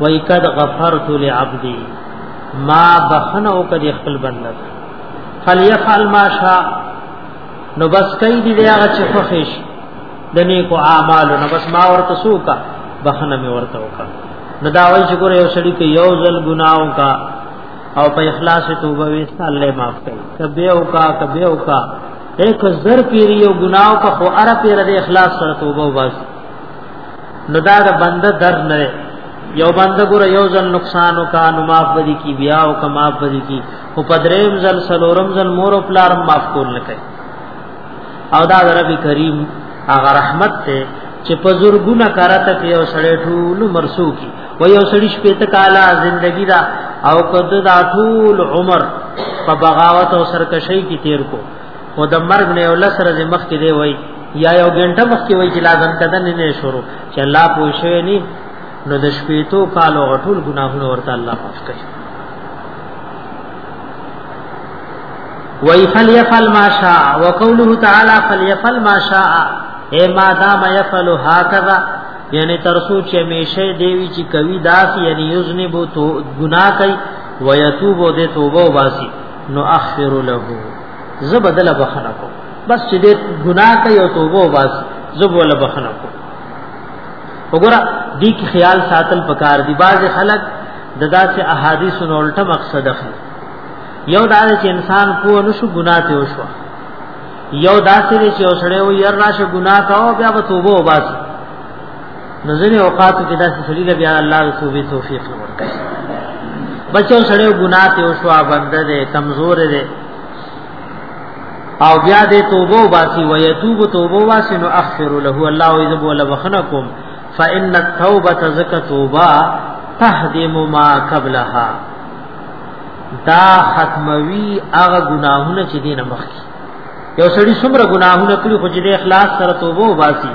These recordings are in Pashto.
وای قد غفرت لعبدي ما بخنه او کدي خپل بنده فليفعل ما شاء نو بس کوي دي هغه چې خوښش د نیکو اعمال نو بس ما ورته سوکا بخنه می ورته وکا نو دا وای چې ګوره یو سړی کې یو ځل ګناو کا او په اخلاص توبه وستا الله معاف کوي کبه او کا کبه او کا ایک زر پیری یو ګناو کا خو ار پیر د اخلاص سره توبه واسه نو دا د بنده در نه یو بنده ګره یو ځل نقصان وکا نو معاف بدی کی بیا او کا معاف بدی کی او پدریم ځل سلورم ځل مور او پلار معاف کول نه کوي او دا رب کریم هغه رحمت ته چې په زورګونه کارته کې یو سړی ټول مرسو کی و یو سړی شپې ته کالا زندگی دا او کده دا ټول عمر په بغاوت او سرکشی کې تیر کو او د مرګ نه ول سره د مخ کې دی وای یا یو غنټه مخ کې وای چې لازم کده نه نه شروع چې الله پوښوي نه نو د شپې تو کالو غټول ګناهونه ورته الله معاف کوي وای فلیفعل ما شاء وقوله تعالی فلیفعل ما شاء اے ما دام یفعل هکذا یعنی ترسو چې همیشه دیوی چې کوي داس یعنی یذنبو تو ګناه کوي ويتوب او د توبه واسي نو اخر له زه بدل بخنه کو بس چې دې ګناه کوي او توبه واس زه بوله بخنه کو وګوره دې کې خیال ساتل پکار دی باز خلک د داسې احادیث نو الټه مقصد اخلي یو دا چې انسان کو نو شو ګناه ته وشو یو داسې چې اوسړې و ير راشه ګناه کاو بیا به توبه وباسي نظر اوقات کې دا سړي له بیا الله د توبې توفیق ورکړي بچو سړی ګناه ته او شو بنده دې کمزور دې او بیا دې توبه واسي و يتوب توبه واسي نو اغفر له الله اذا بوله بخنکم فان التوبه زکه توبه تهدم ما قبلها دا ختموي هغه ګناهونه چې دینه مخکي یو سړی څومره ګناهونه کړی خو چې د اخلاص سره توبه واسي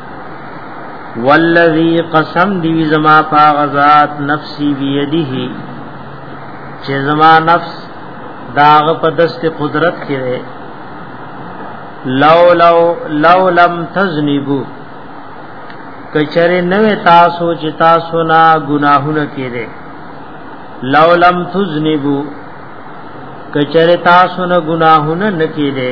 والذی قسم دی زما پاغزات نفسی بیده چې زما نفس داغ په دست قدرت کې ده لو لو لو لم تذنبو کچره نو تاسو چې تاسو نا ګناهونه کړي لو لم تذنبو کچره تاسو نا ګناهونه نکړي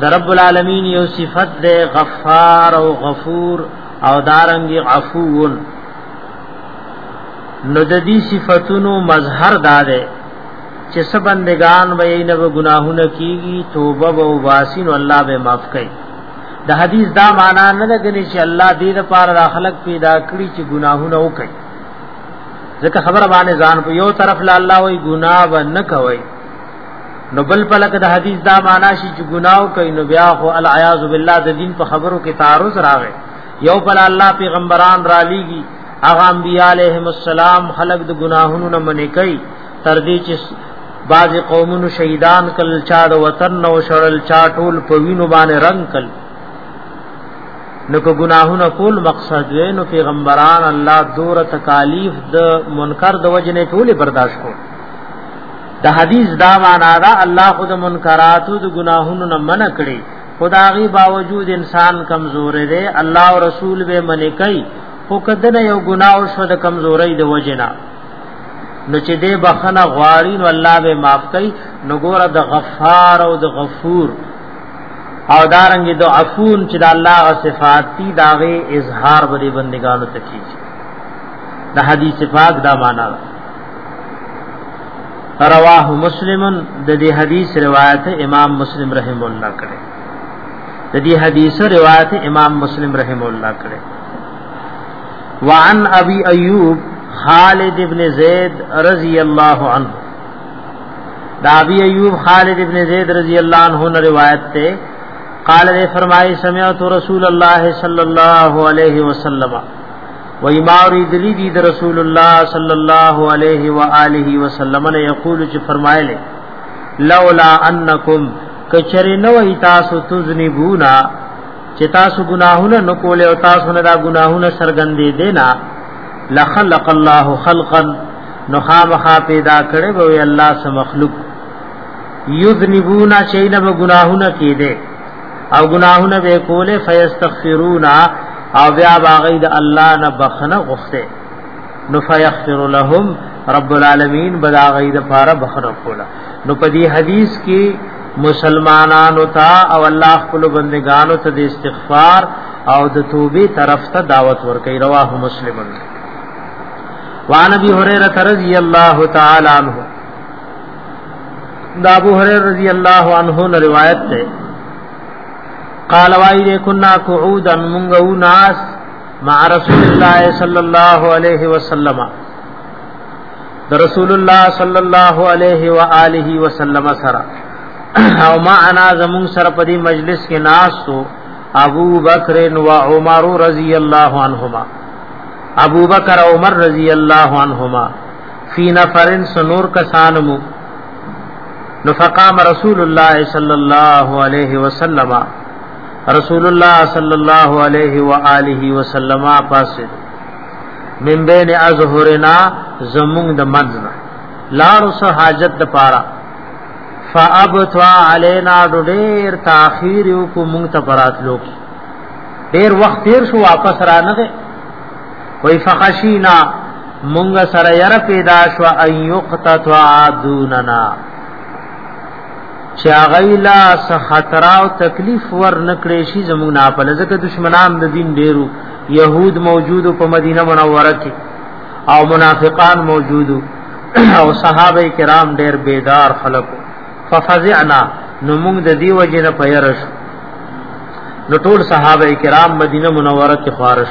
در رب العالمین یو صفت دے غفار او غفور او دارنګ عفو نو د دې صفاتونو مظهر داده چې سبندگان به یې نه ګناهونه کیږي توبه او واسین الله به معاف کوي د حدیث دا معنا نه لګنی چې الله دې د پاره را خلق پیدا کړی چې ګناهونه وکړي ځکه خبره باندې ځان په یو طرف لا الله وی ګناه و نه کوي نو بل پلک د حدیث دا معنا شي چې ګناو کوي نو بیا خو العیاذ بالله د دین په خبرو کې تعارض راغی یو پر الله پیغمبران را لیږي هغه انبیاء علیهم السلام خلق د ګناهونو نه منې کوي تر دې چې بعض قومونو شهیدان کل چا د وطن نو شړل چا ټول په وینو باندې رنگ کل نو کو گناهونه کول مقصد وې نو پیغمبران الله دور تکالیف د منکر د وجنه ټول برداشت کو د حدیث دا معنا دا الله خود منکراتو د ګناهونو نه منع کړي خداغي باوجود انسان کمزور دی الله او رسول به منې کوي خو کدن یو ګناه او شو د کمزوري د وجنا نو چې دې بخنه غواړي نو الله به معاف کوي نو ګوره د غفار او د غفور او دارنګ د عفون چې د الله غ صفات دي داغه اظهار بری بندگانو تکیږي د حدیث پاک دا معنا ده رواه مسلم د دې حدیث روایت امام مسلم رحم الله کړه د دې حدیث روایت امام مسلم رحم الله کړه وعن ابي ايوب خالد ابن زید رضی اللہ عنہ دابی ایوب خالد ابن زید رضی اللہ عنہ نے روایت تے قال نے فرمائی سمعت رسول اللہ صلی اللہ علیہ وسلم و ما اوریدلی دی د رسول الله صلی الله علیه و آله وسلم نے یقول چې فرمایله لولا انکم کچری نو تاسو تذنبونا چې تاسو ګناهونه نکول او تاسو نه دا ګناهونه سرګندې دینا لخلق الله خلقا نو خامخا پیدا کړي وي الله سم مخلوق یذنبونا شینا به ګناهونه کیده او گناهونه به کوله فیستغفرون او بیا باغی د الله نه بخنه غوښته نو فیغفر لهم رب العالمین بدا غی د پاره بخنه کوله نو په دې حدیث کې مسلمانانو ته او الله خپل بندگانو ته د استغفار او د توبې طرف ته دعوت ورکړي رواه مسلمن وان ابي هريره رضی الله تعالی عنہ دا ابو هريره رضی الله عنه نے روایت ہے قال وای کنا قعودا منغو ناس مع رسول الله صلی الله علیه وسلم د رسول الله صلی الله علیه و آله وسلم سره او ما انا زمون سره په دې مجلس کې ناس تو ابو بکر و عمر رضی الله عنهما ابو بکر عمر رضی الله عنهما فی نفرن سنور کسانمو نو فقام رسول الله صلی الله علیه وسلم رسول الله صلی الله علیه و آله وسلم پاسه من بین ازهرنا زمون د منځنا لار سو حاجت د پارا فابتوا علینا ډیر تاخیر کو مونږ ته پراتلو ډیر وخت تیر شو واپس رانغه وای فخشینا مونږ سره ير پیدا شو ان یقتطع دوننا چا غیلا س خطر او تکلیف ور نکړې شي زموږ نه په لزکه دشمنان د دین ډیرو يهود موجود په مدینه منوره کې او منافقان موجود او صحابه کرام ډیر بیدار خلق ففزعنا نو موږ د دی وجنه پیرش نو ټول صحابه کرام مدینه منوره کې خارش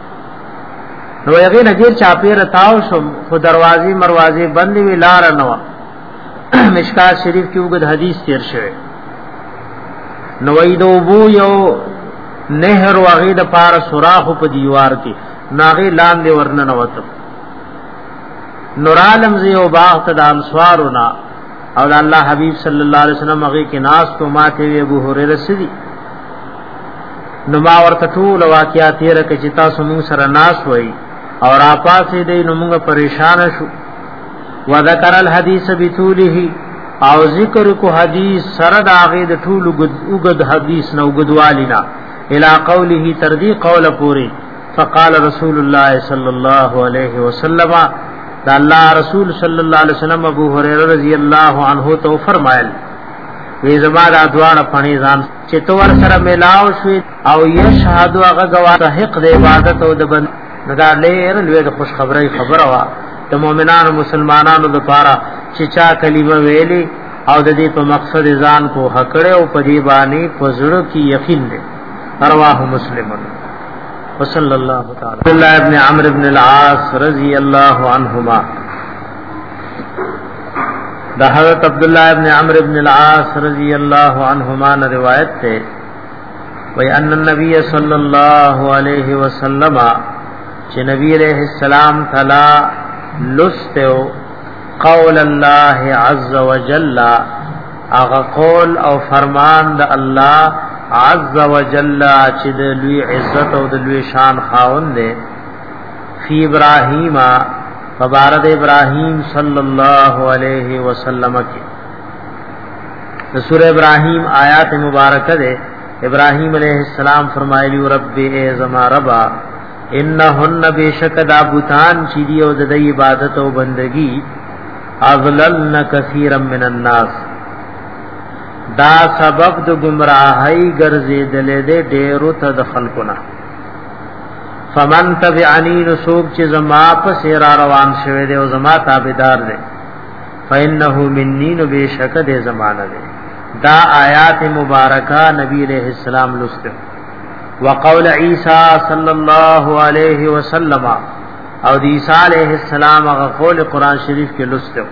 نو هغه نه غیر چا پیر تاو شم خو دروازې مروازې بندې وی لار نه و مشکات شریف کې وګد حدیث تیر شوی نو ایدو بو یو نهر واغې د پار سوراخ په دیوار کې ناغه لاندې ورنه نه وته نورالم زی او باغ ته د انصارنا او الله حبیب صلی الله علیه وسلم هغه کې ناس تو ماته وی ابو هريره سدي نو ما ورته ټول واقعیا تیر کې چې تاسو موږ سره ناس وای او را پاسې دی نو موږ پریشان شو وذکر الحدیث بتوله او ذکر کو حدیث سره د هغه د ټول وګد حدیث نو وګدوالینا الی قوله تر دې قوله پوری فقال رسول الله صلی الله علیه وسلم دا الله رسول صلی الله علیه وسلم ابو هريره رضی الله عنه تو فرمایل وی زما دا دوار پنی ځان چې تو ور سره ملاو شوي او یشهد هغه گواه حق د عبادت او د بند دا لیر لوی د خوش خبري خبره وا د مؤمنانو مسلمانانو د پاره چې چا کلمه ویلي او د دې په مقصد ځان کو حکړه او په دې باندې پزړو کې یقین دی رواه مسلمون وصلی الله تعالی عبد الله ابن عمرو ابن العاص رضی الله عنهما د حضرت عبد الله ابن عمرو ابن العاص رضی الله عنهما نے روایت ته وی ان النبي صلی الله علیه وسلم چې نبی علیہ السلام تلا لستو قول الله عز وجل اغه قول او فرمان د الله عز وجل چې د لوی عزت او د لوی شان خاوند دی فی ابراهیم فبارد ابراهیم صلی الله علیه وسلم کې د سوره ابراهیم آیات مبارکه ده ابراهیم علیه السلام فرمایلی رب ای زما ربا انهن بیشک دا بوتان چې دی او د عبادت او بندگی اضللن کثیرا من الناس دا سبب د گمراهی ګرځیدلې د ډیرو ته د خلقونه فمن تبعنی نسوک چې زما په سیر روان شوه دی او زما تابعدار دی فإنه مني نو بشک دې زمانه دی دا آیات مبارکه نبی علیہ السلام لسته وقول عیسی صلی الله علیه وسلم او د عیسی علیہ السلام هغه قول قران شریف کې لسته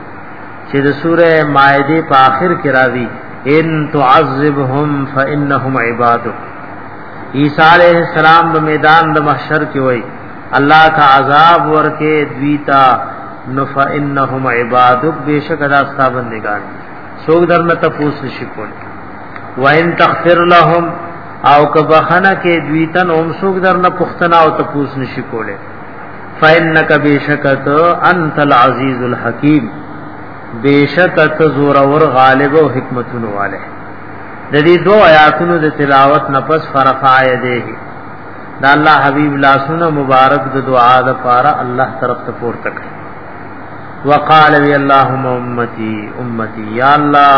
چې د سوره مائده په آخر کې راځي ان تعذبهم فانهم عبادک عیسی علیہ السلام په میدان د محشر کې وای الله کا عذاب ورکه دویتا نفئنهم عبادک بیشک ادا ستا بندگان سوګ درنه تفوس نشی کول وان تغفر لهم او که بخنه کې دویتن هم سوګ درنه پختنا او تفوس نشی کوله فإنك بشکت انت العزيز الحكيم بشکت زور اور غالب او حکمتونو والے د دې دوه آیاتونو د تلاوت نفس فرفع یده دا الله حبیب لاسونه مبارک د دعا د پاره الله طرف ته پورته کړ وقال وی اللهم امتی امتی یا الله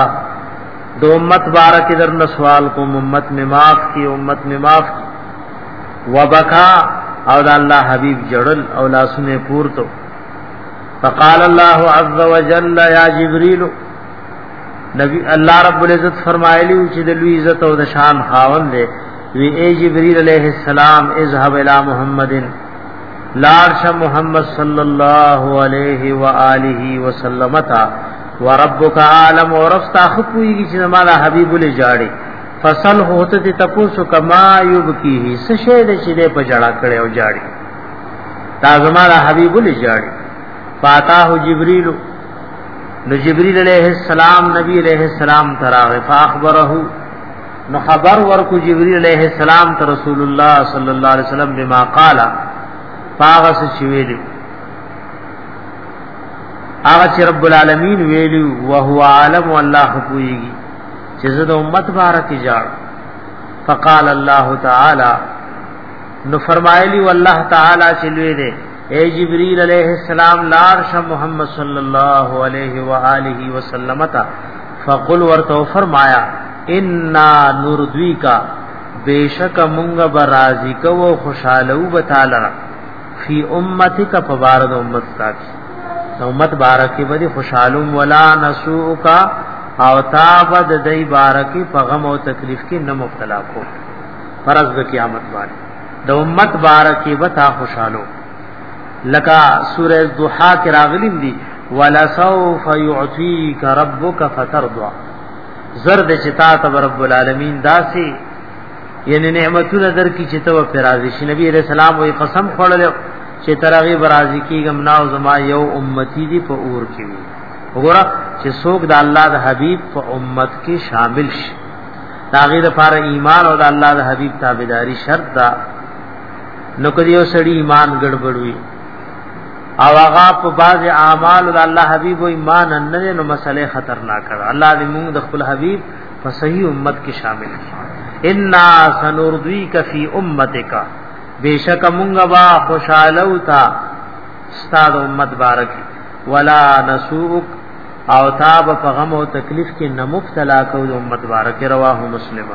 دو امت بارک در سوال کو امت میں معاف کی امت میں معاف کی وبکا او دا الله حبیب جړل او لاسونه پورته فقال الله عز وجل یا جبريل نبی الله رب العزت فرمایلی چې د لوی عزت او د شان خاوند دی وی ای جبرئیل علیہ السلام اذهب الى محمد لارش محمد صلی الله علیه و آله وسلم تا وربک عالم ورفتا خپویږي چې ما لا حبیب له جاړي فصل هوته ته تپوسو کما یبکیه سشه دې چې دې په جړه کړي او جاړي دا زما لا حبیب له جاړي فاتاه جبرئیل نو جبريل عليه السلام نبي عليه السلام تراغ فاخبره نو خبر ورکو جبريل عليه السلام ته رسول الله صلى الله عليه وسلم بما قال فاغس چويلو هغه چې رب العالمین ویلی او هو عالم الله کویږي چې زه د امت بارک جاړ فقال الله تعالی نو فرمایلی والله تعالی چې لوی دی اے جبريل عليه السلام لار شه محمد صلى الله عليه واله وسلم تا فقل ورته فرمایا ان نردوی کا بیشک مونږ به راضی کو او خوشاله و تعالی فی امتک فبارد امت تا کی امت بارکی بدی خوشالم ولا نسو کا او تابد دای بارکی په غم او تکلیف کې نه مبتلا کو فرض د قیامت باندې د امت بارکی وتا خوشالو لکا سورہ الضحا کې راغلیم دي ولا سوف يعطيك ربك فترضى زرد چتا تب رب العالمین داسي یعنی نعمتونه در کی چې تو پر راضی شي نبی علیہ السلام وی قسم خوړل چې ترغه برازي کیګم نا او زما یو امتی دی په اور کې وګوره چې څوک د الله د حبیب په امت کې شامل شي تاغیر فار ایمان او د الله د حبیب تابعداري شرط ده نو کدی یو سړی ایمان ګډوډوي او هغه په باز اعمال د الله حبیب او ایمان نه نو مسله خطرناک ده الله دې موږ د خپل حبیب په صحیح امت کې شامل کړي ان سنردویک فی امتک بیشک موږ با خوشاله او تا استاد امت بارک ولا نسوک او تاب په غم او تکلیف کې نه مبتلا کو د امت بارک رواه مسلم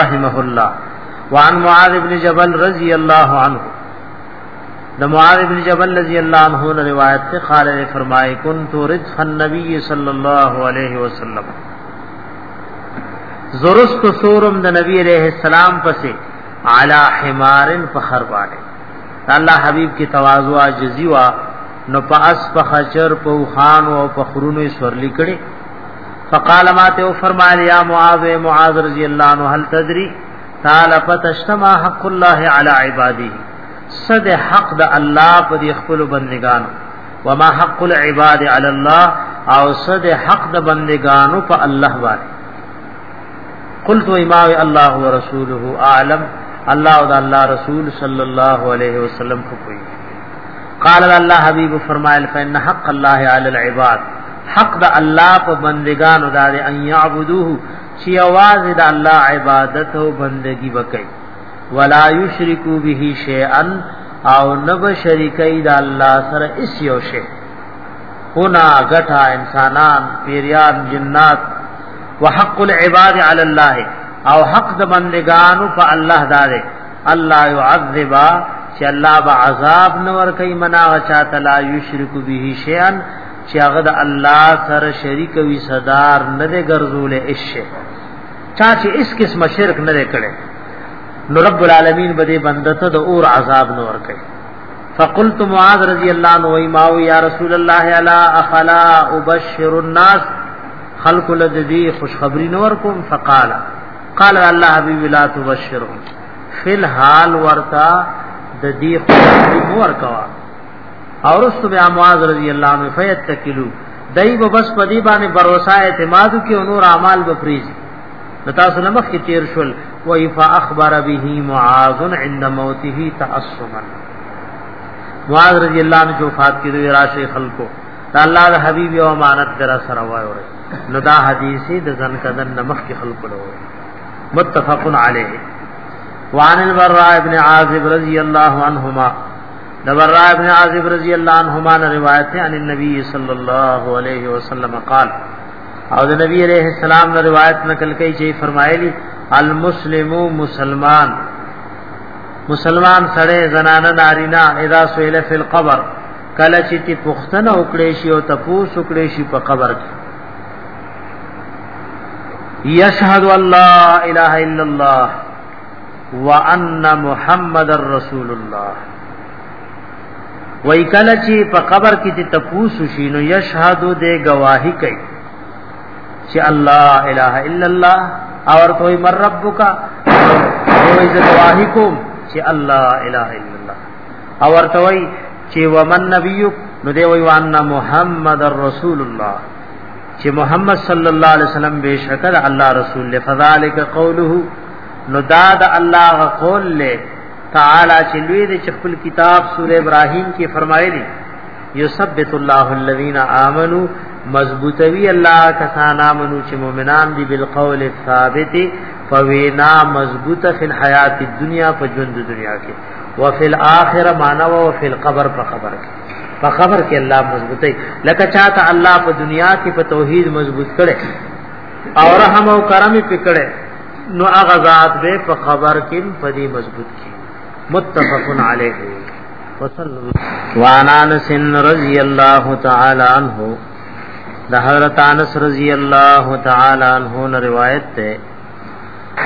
رحمه الله وعن معاذ ابن جبل رضی الله عنه د معاذ ابن جبل رضی الله عنه نے روایت سے قال نے فرمائے كنت ردف النبي صلی الله علیه وسلم زرست سورم د نبی علیہ السلام پسې علی حمارن فخر باندې الله حبیب کی تواضع عاجزی وا نو په اس په خچر په خان او په خرونو سورلی کړي فقال ما ته فرمایل یا معاذ معاذ رضی الله عنه هل تدری تعالی فتشتما حق الله علی عباده صد حق د الله په دې خپل بندگانو وما حق العباد علی الله او صد حق د بندگانو په الله باندې قلت ما الله ورسوله اعلم الله او الله رسول صلی الله علیه وسلم کو کوي قال الله حبيب فرمایل فإن حق الله على العباد حق د الله په بندگانو دا دی ان يعبدوه چې आवाज د الله عبادت او بندگی وکړي ولا يشركو به شيئا او نب شریکای د الله سره اس یو شی هنا غټا انسانان پیریان جنات وحق العباد علی الله او حق د بندگانو په الله داره الله يعذب چې الله به عذاب نور کوي منا وچا تلا یشرک به شیئا چې هغه د الله سره شریک وي صدار نه دی ګرځول اشه چا چې اس قسم شرک نه کړي نو رب العالمین به دې بنده ته د اور عذاب نور کوي فقلت معاذ رضی الله عنه وای ما یا رسول الله الا افلا ابشر الناس خلق لذي خوشخبری نور کوم فقال قال الله حبيب لا تبشرهم فی الحال ورتا د دې خوشحالي مور کوا او رسو بیا معاذ رضی الله عنه فیتکلو دای به بس پدی باندې باور اعتماد کی او نور اعمال به فریزي نتا سره مخ کې تیر شول و ایفا اخبر به معاذ عند موته تعصما معاذ رضی الله عنه جو فات کړي راشي خلکو الله حبیب او امانت درا سره وایو نو دا حدیثی د ځن کدن نمخ کې خلق له متفق علیه وعن البراء ابن عازب رضی الله عنهما د براء ابن عازب رضی الله عنهما نے روایت ہے عن النبي صلی الله علیه وسلم قال او د نبی علیہ السلام نے روایت نقل کړي چې فرمایلی المسلم مسلمان مسلمان سړی زنانه نارینا اذا سئل فی القبر کله چې تی پښتنه وکړې شي او تپوس وکړې شي په قبر کې یشهد الله اله الا الله وان محمد رسول الله وای کله چې په قبر کې تی تپوس شي نو یشهد دې گواہی کوي چې الله اله الا الله اور کوئی مر ربک او عزت واہی کوم چې الله اله الا او ورته وای چې ومن نبیک نو دی وای وان محمد رسول الله چې محمد صلی الله علیه وسلم بشکل الله رسول له فذلک قوله نو دا د الله قول له تعالی چې لوی د خپل کتاب سوره ابراهیم کې فرمایلی یثبت الله الذین آمنو مضبوطوی الله کسان آمنو چې مؤمنان دي بالقول الثابت فوینا مضبوطه فی الحیات الدنیا په ژوند دنیا کې وفي الاخره معنا او فی القبر په خبر کې په خبر کې الله مضبوطی لکه چاته الله په دنیا کې په توحید مضبوط کړي او رحم او کرم په کړي نو هغه ذات به په خبر کې په دې مضبوط کی متفقن علیه وصلی الله وعن انس رضی الله تعالی عنہ د حضرت انس رضی الله تعالی عنہ روایت ته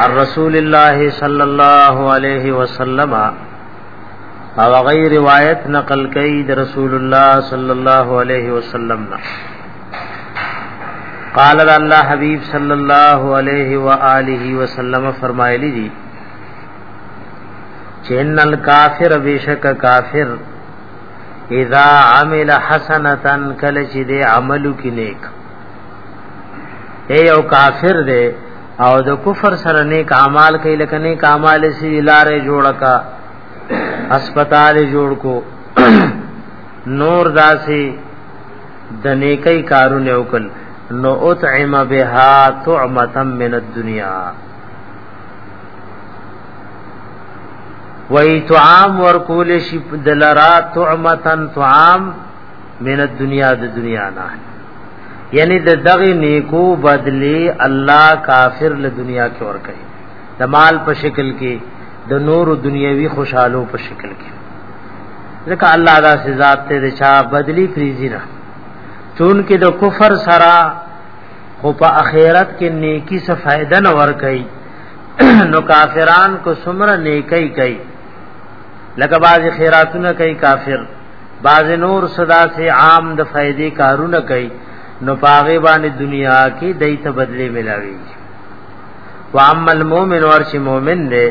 الرسول الله صلی الله علیه وسلم او غیر روایت نقل کئ د رسول الله صلی الله علیه وسلم نه قال الله حبیب صلی الله علیه و آله وسلم فرمایلی دي چین الکافر بیشک کافر اذا عمل حسنتا کل چې دې عملو کې نیک اے یو کافر دے او د کفر سره نیک اعمال کوي لکه نیک اعمال سی لارې جوړ کا اسپیټال جوړ کو نور داسي د نیکی کارونه وکړ نو اطعم بها طعمه من الدنيا وای طعام ورکول شي دلرا طعمتن طعام من الدنیا د دنیا نه یعنی د دغه نیکو بدلی الله کافر له دنیا کې ور کوي د مال په شکل کې د نور دنیوي خوشحالو په شکل کې ځکه الله دا سزا ته د چا بدلی فریزی نه چون کې د کفر سره خو په اخرت کې نیکی څه فائدہ نه ور کوي نو کافران کو سمره نیکی کوي لکه باز خیراتونه کوي کافر باز نور صدا سے عام د فائدې کارونه کوي نو پاغه باندې دنیا کې دای ته بدلې ملاوي و اما المؤمن ورش مؤمن دې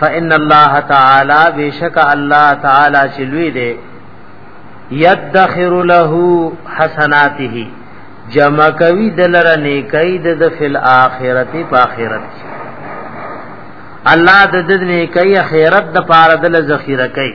فإن الله تعالی بیشک الله تعالی چلوي دې یدخر له حسناته جمع کوي دلر نیکي د فل اخرت په اخرت الله د دې نیکي اخرت د پاره دل ذخیره کوي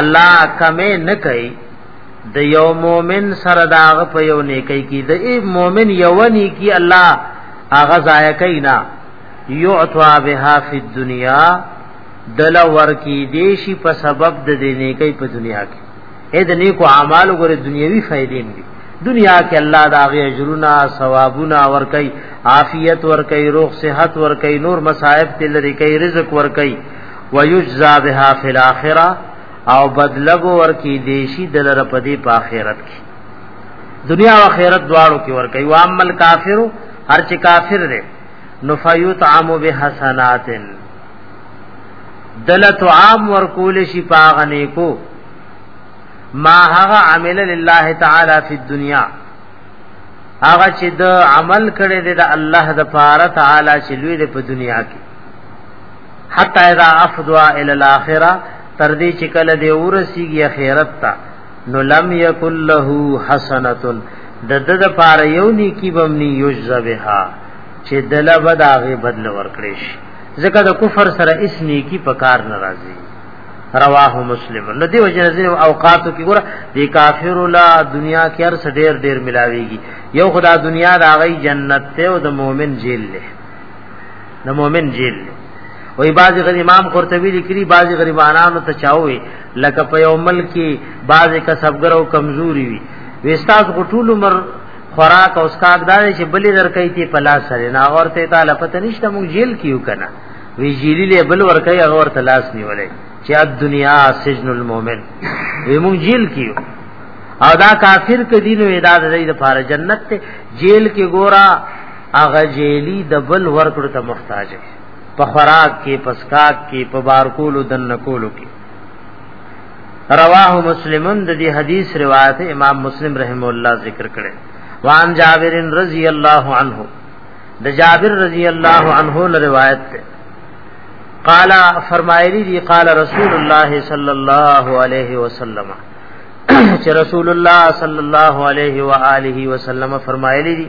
الله کمه نه کوي د یو مؤمن سره داغه په یو نیکی کی د ای مؤمن یو نیکی الله هغه ضایع کینا یعطا بها فی الدنیا دل ورکی دیشی په سبب د دې نیکی په دنیا کې اې د نیکو اعمال غره دنیوي فائدې نه دنیا کې الله دا غي اجرونه ثوابونه ور کوي عافیت ور کوي روغ صحت ور کوي نور مصائب تل لري کوي رزق ور کوي ويجزا بها فی الاخره او بدلب ورکی دیشی دلر پدی په آخرت کې دنیا او آخرت دواړو کې ور کوي وامل کافر هر چې کافر دی نفیطعم بحسنات دلت عام ور کول شي پاغنه کو ما هغه عمل لله تعالی فی الدنیا هغه چې د عمل کړي د الله د پاره تعالی چې لوی د په دنیا کې حتا اذا افضوا الى الاخره تر دې چې کله دې ورسیږي اخرت ته نو لم یکل له حسنه د د د پاره یو نیکی بمنی یجزبها چې دله بداغه بدل ورکړي شي ځکه د کفر سره اس نیکی په کار ناراضي رواه مسلم نو دی وجنه اوقاتو کې ګور دی کافر لا دنیا کې هر څه ډیر ډیر ملاويږي یو خدا دنیا د هغه جنت ته او د مؤمن جیل له د مؤمن جیل وی بعضی غری امام قرطبی لیکلی بعضی غریبانانو ته چاوي لکه په یو ملک کې بعضی کسبګر او کمزوري وي وستاس غټول عمر خوراک او اسکاک دار چې بلی درکې تی پلا سره نا اورته تعالی پته نشته مونږ جیل کیو کنه وی جیلی له بل ورکې هغه ورته لاس نیولې چې د دنیا سجن المؤمن وی مونږ جیل کیو او دا کافر کدی نو ادا د دې لپاره جنت ته جیل کې ګورا هغه جیلی د بل ورکړو ته محتاج دی په خوراک کې پسکاک کې په بارکولو دنکولو کې رواه مسلمون د دې حدیث روایت امام مسلم رحم الله ذکر کړي وان جابر رضی الله عنه د جابر رضی الله عنه له روایت ته قال فرمایلی دی قال رسول الله صلی الله علیه وسلم چې رسول الله صلی الله علیه و آله وسلم فرمایلی دی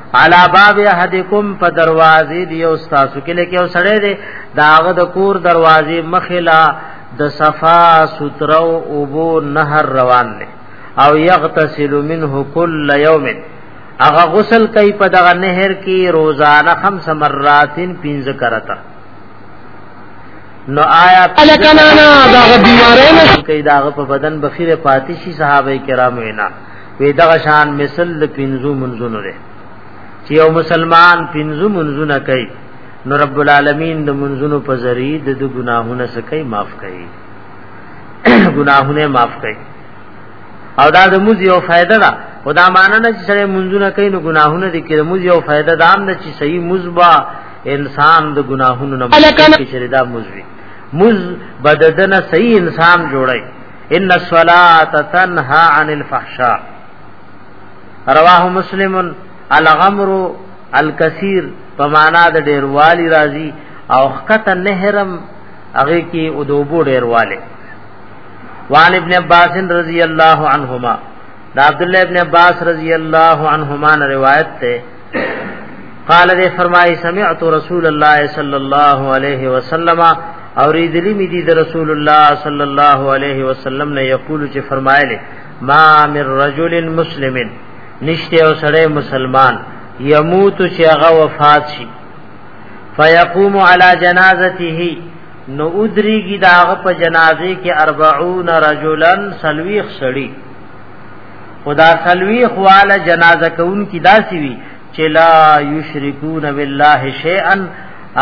علا باب احدکم په دروازې دی او تاسو کې لکه او سړی دی داغه د کور دروازې مخلا د صفا سترو او بو نهر روان دی او یغتسل منه کل یوم هغه غسل کوي په دغه نهر کې روزانه خمس مراتن پنځه کرتا نو آیا الکنا دا بیمارې نه کوي دا په بدن بخیره پاتشي صحابه کرام وینا وی دغه شان مثل د پنځو منځونو دی چې یو مسلمان پنځو منځونه کوي نو رب العالمین د منځونو په ذریعہ د ګناهونو سکه معاف کوي ګناهونه معاف کوي او دا د موز یو فائدہ ده خدا معنی نه چې سره منځونه کوي نو ګناهونه دي کې موز یو فائدہ ده هم چې صحیح مزبا انسان د ګناهونو نه بچي چې دا مزوي مز بددنه صحیح انسان جوړي ان الصلاه تنها عن الفحشاء رواه مسلم الغمر الکثیر په معنا د ډیروالی راضی او خطه نهرم هغه کې او دوبو ډیرواله وان ابن عباس رضی الله عنهما دا عبد الله ابن عباس رضی الله عنهما روایت ته قال دې فرمایي سمعت رسول الله صلی الله علیه وسلم او ریدلی می دي د رسول الله صلی الله علیه وسلم نه یقول چې فرمایله ما من رجل مسلم نشته او سره مسلمان یموت چې هغه وفات شي فیقوم علی جنازته نو ادریږي داغه په جنازه کې 40 رجلن سلويخ سړی خدا سلوی خواله جنازه کون کی داسی وی چې لا یشرکون بالله شیئا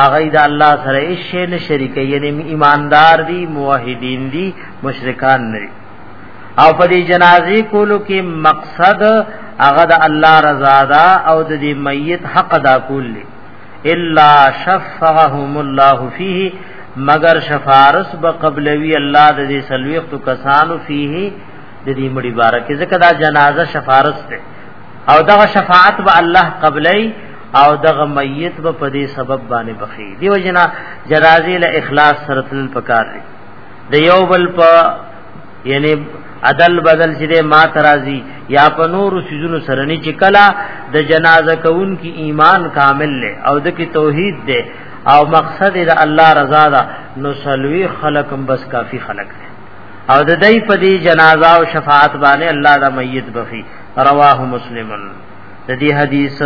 اغه د الله سره هیڅ شی نه شریک یعنی ایماندار دي موحدین دي مشرکان نه او په دې جنازې کولو کې مقصد هغه د الله رضا ده او د دې میت حق ادا کول دي الا شفعهم الله فيه مگر شفارس به قبلوي الله د دې سلويختو کسانو فيه د دې مړي بارکه ځکه دا جنازه شفارس ده او دغه شفاعت به الله قبلای او دغه میت به په دې سبب باندې بخي دیو جنا جنازې له اخلاص سره تل پکار دی د یو بل په یعنی عدل بدل چې ما ترازی یا په نور سيزونو سره نه چې کلا د جنازه کون کی ایمان کامل له او د کی توحید ده او مقصد د الله رضا ده نو سلوی خلقم بس کافی خلق ده او د دې په دې جنازه او شفاعت باندې الله دا میت بخي رواه مسلم د دې حدیث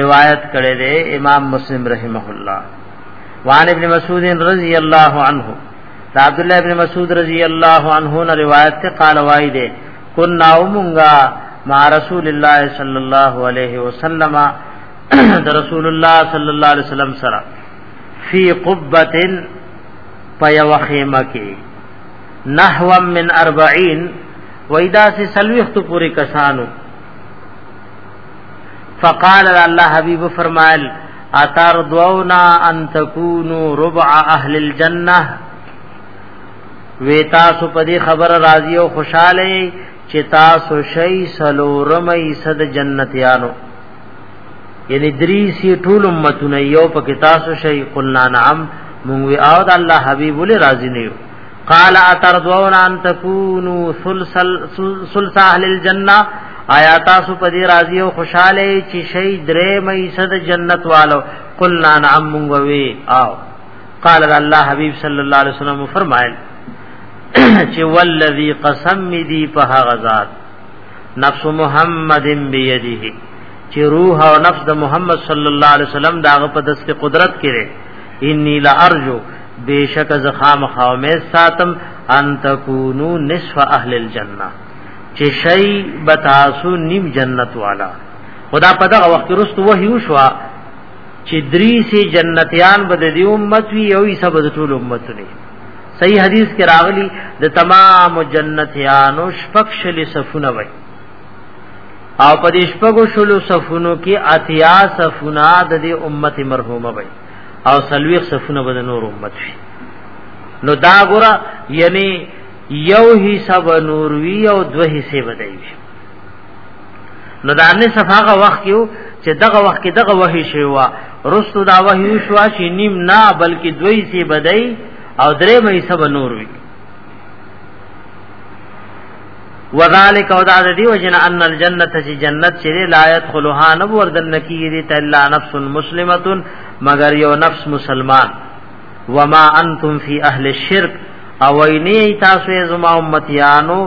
روایت کړي دی امام مسلم رحمه الله وان ابن مسعود رضی الله عنه دا عبد الله ابن مسعود رضی الله عنه نے روایت تے قال وای دے کنا امغا مع رسول الله صلی الله علیه وسلم دا رسول الله صلی الله علیه وسلم سره فی قبتن پا یو خیمه کی نحو من اربعین ویدا سی سلویختو پوری کسانو فقال الله حبیب فرمایل اتر دونا ان تکونو ربع اهل الجنه وی تاسو په دې خبر راضی او خوشاله چې تاسو شي سلورمې صد جنتیانو یعنی دری سی ټول امتونه یو په کې تاسو شي قلنا نعم مونږ وی او د الله حبیب ول راضی نه یو قال اترضون ان تكونوا ثلث ثلث اهل الجنه آیا تاسو په دې راضی او خوشاله چې شي درې مې صد جنت والو قلنا نعم مونږ وی او قال الله حبیب صلی الله علیه وسلم فرمایل چې والذي قسم دی په غزاد نفس محمد بيدیه چې روح او نفس د محمد صلی الله علیه وسلم داغه په دست قدرت کړي انی لا ارجو بیشک ز خام خامه ساتم ان تکونو نصف اهل الجنه چې شی بتاسو نیم جنت والا خدا په دغه وخت رست وحی وشو چې دری سي جنتیان بد دی امت وی او ای سبد ټول امت نه صحیح حدیث کې راغلی د تمام جنتیانو شپږ شل صفونه وای او په دې شپږو شل صفونو کې اتیا صفونه د دې امت مرحومه وای او سلویخ صفونه به د نور امت وي نو دا ګره یعنی یو حصہ بنور وی او دو حصے بدایي نو دا نه صفاغه وخت یو چې دغه وخت کې دغه وحی شوی و رستو دا وحی شو چې نیم نه بلکې دوی سي بدای او درې مې سب نور وی وذالک او دا دی وجنا ان الجنه چې جنت چې لا يدخلها نبور دن کیږي ته الا نفس مسلمه مگر یو نفس مسلمان وما انتم فی اهل الشرک او ویني تاسو زما امتیانو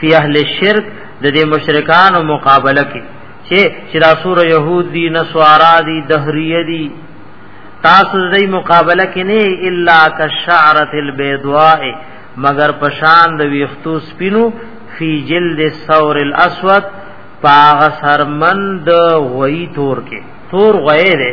فی اهل الشرک د دې مشرکانو مقابله کې چې چې رسول يهود دي نسوارا دي دهریه دي تاسو دې مقابله کې نه الا کشعره البيضاء مگر پشان د ویختو سپینو فی جلد الثور الاسود پاغ سرمند غوی تور کې تور غوی دی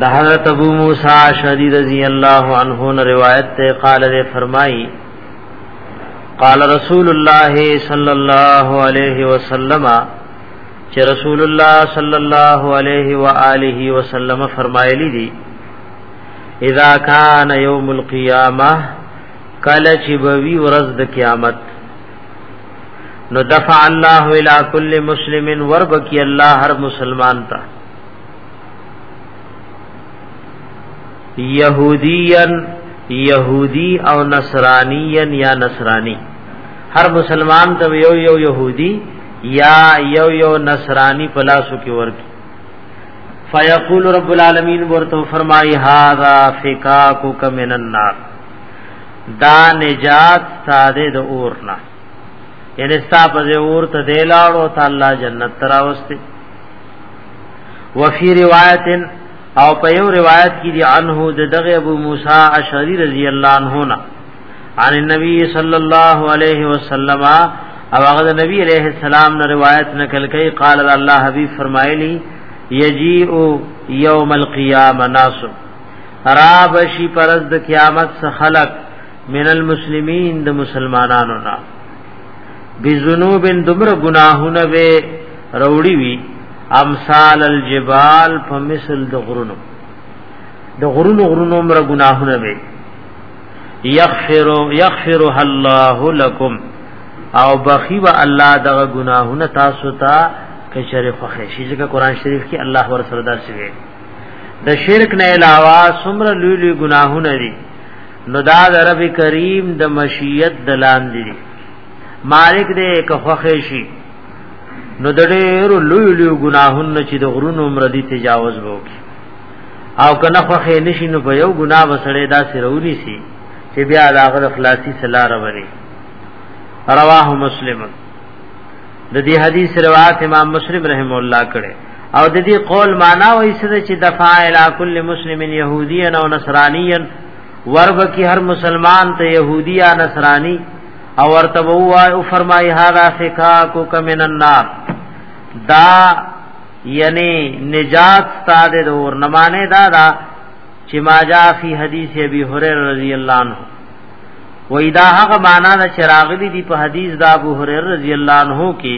د حضرت ابو موسی شری رضی الله عنه نے روایت ته قال نے فرمائی قال رسول الله صلی الله علیه وسلم چې رسول الله صلی الله علیه و آله وسلم فرمایلی دي اذا کان یوم القیامه کله چې بوي ورځ د قیامت نو دفع الله الى كل مسلم وربکی الله هر مسلمان ته یهودیان یهودی او نصرانیان یا نصرانی هر مسلمان ته یو یو یهودی یا یو یو نصرانی پلاسو کې ورکی فیقول رب العالمین ورته فرمای هاذا فکاکک من النار دا نجات ساده د اور نه یعنی ستا په اور ته دی لاړو ته الله جنت تراوسته وفي روایت او په یو روایت کې دی عنه د دغه ابو موسی اشعری رضی الله عنه نه عن النبي صلی الله علیه وسلم او هغه د نبی علیہ السلام نه روایت نقل کړي قال الله حبیب فرمایلی یجیء یوم القیامه ناس را بشی پرز د قیامت څخه خلق من المسلمین د مسلمانانو نه بذنوب دمر گناهونه به روړی وی امثال الجبال په مثل د غرونو د غرونو غرونو مر گناهونه به یغفر یغفرها الله لكم او بخی و الله دغه گناهونه تاسو ته کچره خوښی شي ځکه قران شریف کې الله ور سره دا سوي د شرک نه علاوه څومره لوی لوی گناهونه دي نو دا د رب کریم د مشیت دلان دي مالک دې که خوښی شي نو د ډېرو لوی لوی ګناهونو چې د غرونو مردي تجاوز وکړي او کنه خو خې نشي نو په یو ګناه وسړې دا سرونی سي چې بیا د هغه خلاصي صلاح راوړي رواه مسلم د دې حدیث روایت امام مسلم رحم الله کړه او د دې قول معنا وایي چې د فاعل کل مسلم يهوديا او نصرانيا ورب کی هر مسلمان ته يهوديا نصراني او ورته وای او فرمای هاذا فکاکو کمن النار دا یعنی نجات ستاده د اور نمانه دا دا چې ما جا فی حدیث ابي هريره رضی الله عنه و اذا هغه معنا د چراغلی دی په حدیث د ابو هريره رضی الله عنه کې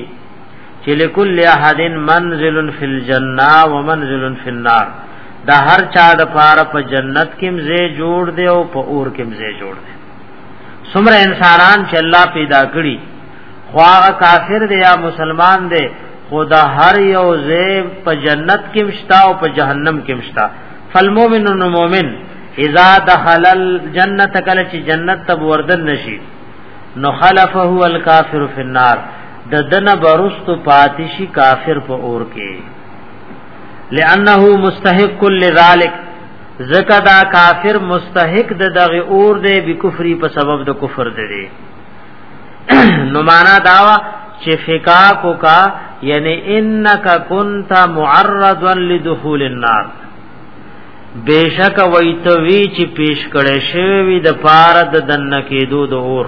چې لكل احد منزل فی الجنه ومنزل فی النار دا هر چا د پاره په جنت کې مزه جوړ دی او په اور کې مزه جوړ دی سمره انسانان چې الله پیدا کړی خو هغه کافر دی یا مسلمان دی خدا هر یو زی په جنت کې مشتا او په جهنم کې مشتا فالمؤمن المؤمن اذا دخل الجنه کله چې جنت ته وردن نشي نو خلفه الکافر فی النار د دنه برست پاتشي کافر په اور کې لانه مستحق لذلک زکه دا کافر مستحق د دغه اور دی به کفری په سبب د کفر دی نو معنا داوا چې فقا کو کا یعنی انک کنت معرضا لدخول النار بیشک ویتوی چې پیش کړي شوی د پار د دنه کېدو د اور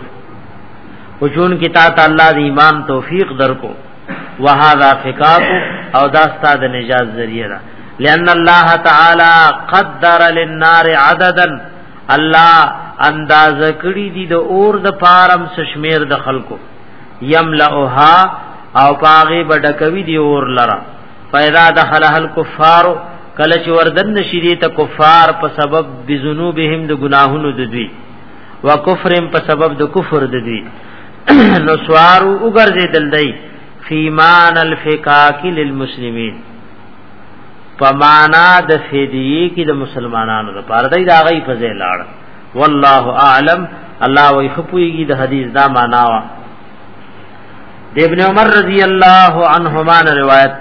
او چون کی تا تعالی د ایمان توفیق درکو وهذا فکاک او دا ستاد نجات ذریعہ ده لأن الله تعالی قدر للنار عددا الله انداز کړی دی د اور د پارم سشمیر د خلکو یملؤها او پاغه بډکوي دی اور لرا پیدا دخل هل کفار کله چې وردن نشي دي ته کفار په سبب بذنوبهم د ګناهونو د دوی وکفرهم په سبب د کفر د دوی نو سوار وګرځي دلدای فیمان الفکاک للمسلمین پمانا د فدیه کی د مسلمانانو لپاره دای دا غي فزې لاړ والله اعلم الله وی خپویږي د حدیث دا معنا وا د ابن عمر رضی الله عنهما روایت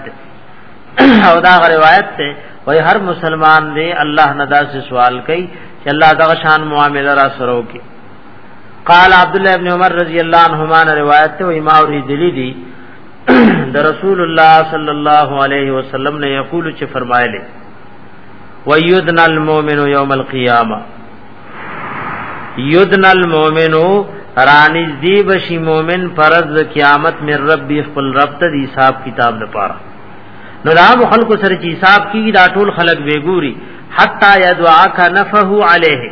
او دا روایت ته وای هر مسلمان دی الله ندا سے سوال کوي چې الله دغه شان معاملې را سره وکړي قال عبد الله ابن عمر رضی الله عنهما روایت ته ما اوریدلی دی د رسول الله صلی الله علیه وسلم نے یقول چې فرمایلی ویدنا المؤمن یوم القیامه یدنا المؤمن رانیز دی بشی مومن فرض قیامت من ربی خپل رب ته حساب کتاب لپاره نو دا خلکو سره چې حساب کیږي دا ټول خلک به ګوري حتا یدعا کنفه علیه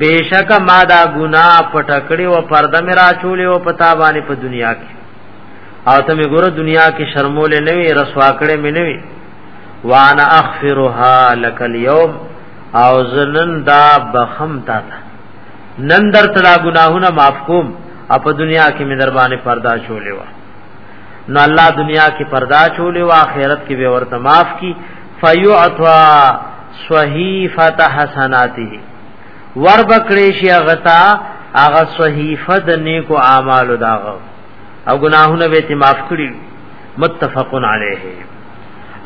بیشک ما دا ګنا پټکړی او پرده مې راچولې او پتا باندې په دنیا کې او ته مې ګوره دنیا کې شرمولې نه وي رسوا کړې مې نه وي وانا اغفرها لك اليوم او زنن دا بخم تا تا نن در تلا گناہونا معاف کوم اپا دنیا کی می دربان پردا چولے وا نو الله دنیا کی پردا چولے وا آخرت کی بے ورته معاف کی فیعطا صحیفه حسناته ور بکړې شي غتا هغه صحیفه د نیکو اعمالو داغه او گناهونه به تی معاف کړی متفقن علیه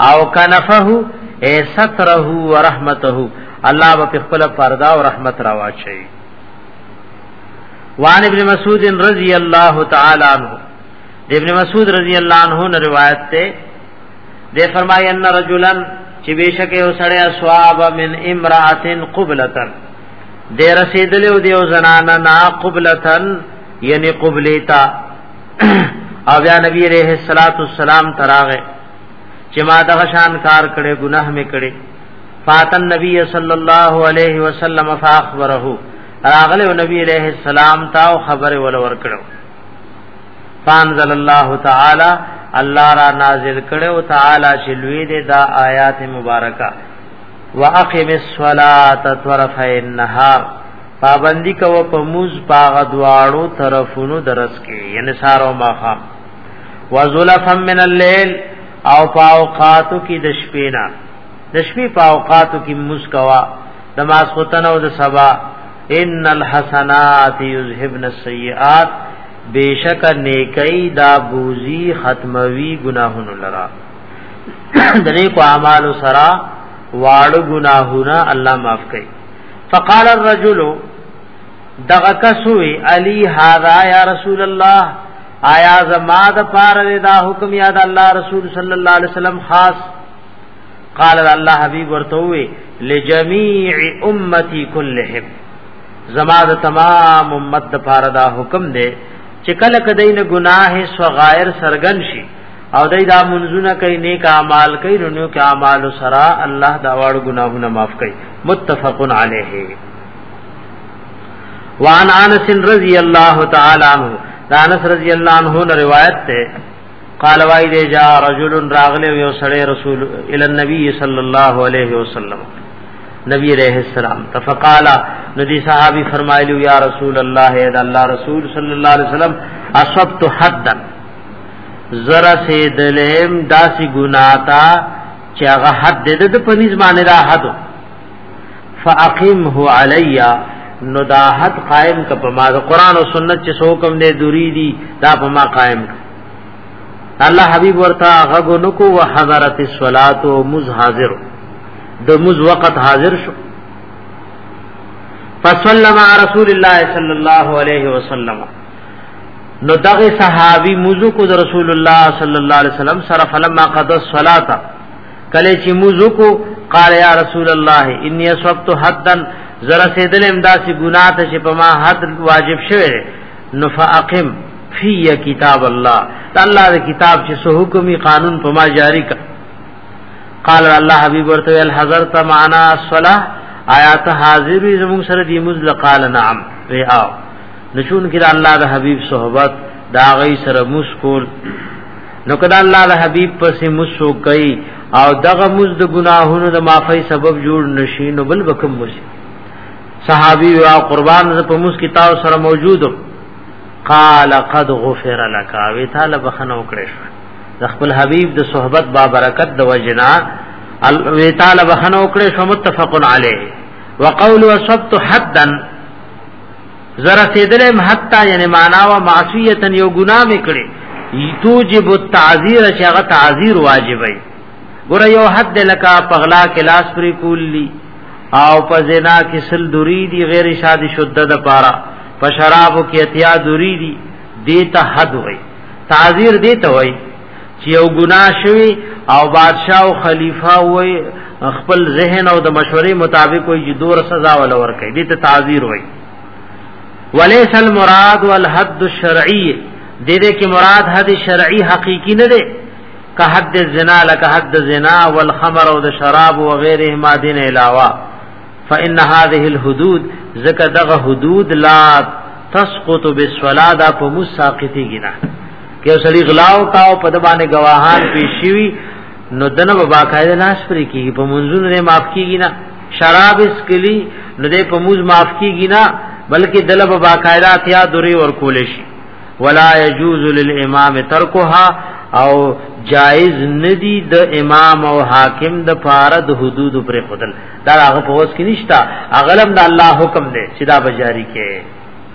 او کنفه ای ستره و رحمته الله په خپل پردا او رحمت راواچي وان ابن مسعود رضی الله تعالی عنہ ابن مسعود رضی الله عنہ نے روایت ته دې فرمایي ان رجلن چې بشکه یو سړی اسواب من امراتن قبلتن دې رسیدلې او دې زنانا نا قبلتن یعنی قبلیتا او بیا نبی علیہ الصلات والسلام تراغه چې ما دغه شان کار کړي ګناه مې کړي فاتن نبی صلی الله علیه وسلم فاخبره راغله نبی علیہ السلام تا خبر ول ور کړو فانزل الله تعالی الله را نازل کړو تعالی چې لوی دې دا آیات مبارکه واقم الصلاه طرف النهار پابندی کوو په موز پاغه دواړو طرفونو درس کې یعنی سارو ماخام وزلفم من الليل او پاوقاتو کې د شپې نه د شپې پاوقاتو کې موز کوا د ماسوتن او د سبا ان الحسنات یذهبن السیئات بیشک نیکی دا بوزی ختموی گناهونو لرا دنی کو اعمال سرا واړ گناهونه الله معاف کړي فقال الرجل دغه کسوی علی هذا یا رسول الله آیا زما د پاره دا حکم یاد الله رسول صلی الله علیه وسلم خاص قال الله حبيب ورته وي لجميع امتي كلهم زما د تمام امت د پاره دا حکم دی چې کله کدی نه گناه صغائر سرغن شي او دای دا منځونه کوي نیک اعمال کوي نو کې اعمال سرا الله دا واړو گناهونه معاف کوي متفقن علیه وعن انس رضی الله تعالی عنہ انس رضی الله عنہ روایت ته قال وای دی جا رجل راغله یو سړی رسول ال النبي صلی الله علیه وسلم نبی علیہ السلام تفقال ندی صحابی فرمایلو یا رسول الله اے الله رسول صلی الله علیه وسلم اصبت حدا زرا سے دلم داسی گناتا چې هغه حد د پنځ باندې را حدو فاقمه علی نو دا حد قائم ک په ما د قران او سنت چې سو کوم دې دوری دي دا په ما قائم ک الله حبیب ورتا غغ نکو وحضرت الصلات مز حاضر د مز وقت حاضر شو فصلم رسول الله صلی الله علیه وسلم نو دغه صحابي موضوع کو رسول الله صلی الله علیه وسلم سره فلما قضى الصلاه کله چې موزو کو قال یا رسول الله انی اسبت حدا زرا سیدل امداسي ګناه ته چې په ما حد واجب شوه نفاقم فی کتاب الله الله د کتاب چې سو حکمی قانون په ما جاری ک قال الله حبیب ورته ال حضرت معنا الصلاه آیات حاضر زمون سره دی مز لقال نعم وی او نشون کړه الله د حبیب صحبت دا غي سره مسکول نو کدا الله د حبيب پس مسو کوي او دغه مز د ګناهونو د معافي سبب جوړ نشي نو بل وکم مزي صحابي او قربان ز په مس کتاب سره موجود قال قد غفر لك وی تعالی بخنو کړې شو د خپل حبيب د صحبت با برکت د وجنا وی تعالی بخنو کړې شو متفقن عليه وقول وصبت حدا زرا سیدلم حتا یعنی معنا وا معصیتا یو ګناه میکړي توجب التعذير چې هغه تعذير واجب وي ګوره یو حد لکا پغلا کلاس پر کولی او په زنا کې سل دوری دی غیر شادي شدت لپاره په شرابو کې اتیا دوری دی دیتا حد وي تعذير دیتا وي چې یو ګناه شوی او بادشاہ او خلیفہ وای خپل ذهن او د مشورې مطابق وای چې دور سزا ول ورکړي دې ته تعذير وای وليس المراد والحد الشرعي دې دې کې مراد حد شرعي حقيقي نه ده که حد الزنا لکه حد الزنا والخمر او د شراب او غیره ما دین علاوه فان هذه الحدود زکه دغه حدود لا تسقط بالصلاه دا په مساقطی گنا که سړی غلاو کاو په د باندې گواهان پیش شي نو دنه به باقاعده لاس پرې کیږي په منځونو نه معاف کیږي نه شراب اس کلی نو دې په موز معاف کیږي نه بلکې دل به باقاعده اتیا دوری ور کول شي ولا يجوز للامام ترکها او جائز ندی د امام او حاکم د پاره د حدود پر خدل دا هغه په وس کې نشتا اغلب د الله حکم دی چې دا بجاری کې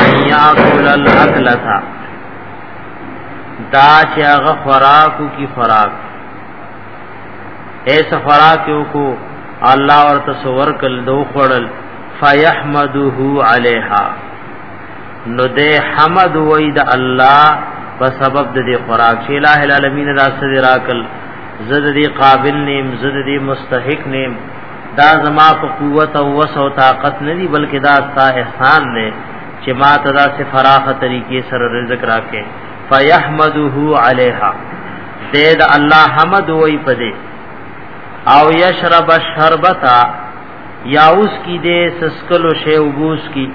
ان یاکل الاکلتا دا چې هغه خوراکو کی خوراک ایس خوراک یو کو الله ورته سور کل دو خړل فیحمده علیها نو دې حمد وای د الله په سبب د دې خوراک چې الٰه العالمین راست دې راکل زد دې قابل نیم زد دې مستحق نیم دا زما په قوت او وس او طاقت نه دی بلکې دا ستا احسان دی چې ما ته دا سه فراخه طریقې سره رزق راکې فیحمده علیها دې دا الله حمد وای پدې او یشرب الشربتا یا اوس کی دې سسکلو شی وبوس کی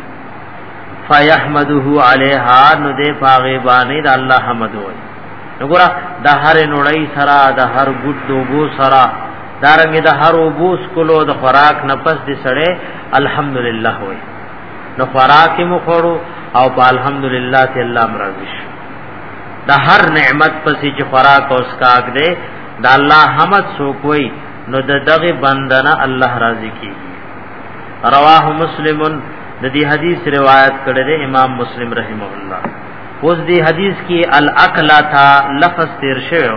فیحمده علیها نو دې پاغه باندې دا الله حمد وای وګوره د هر نړۍ سره د هر ګډ دوبو سره دارنګ د هر وبوس کولو د خوراک نفس دې سړې الحمدلله وي نو خوراک مو خورو او په الحمدلله ته الله مرضی شو د هر نعمت پسې چې خوراک او اسکاک دې د الله حمد سو کوي نو د دغه بندنه الله راضي کی رواه مسلم د دې حدیث روایت کړی دی امام مسلم رحمه الله اوس دې حدیث کې الاکلا تھا لفظ تیر شوی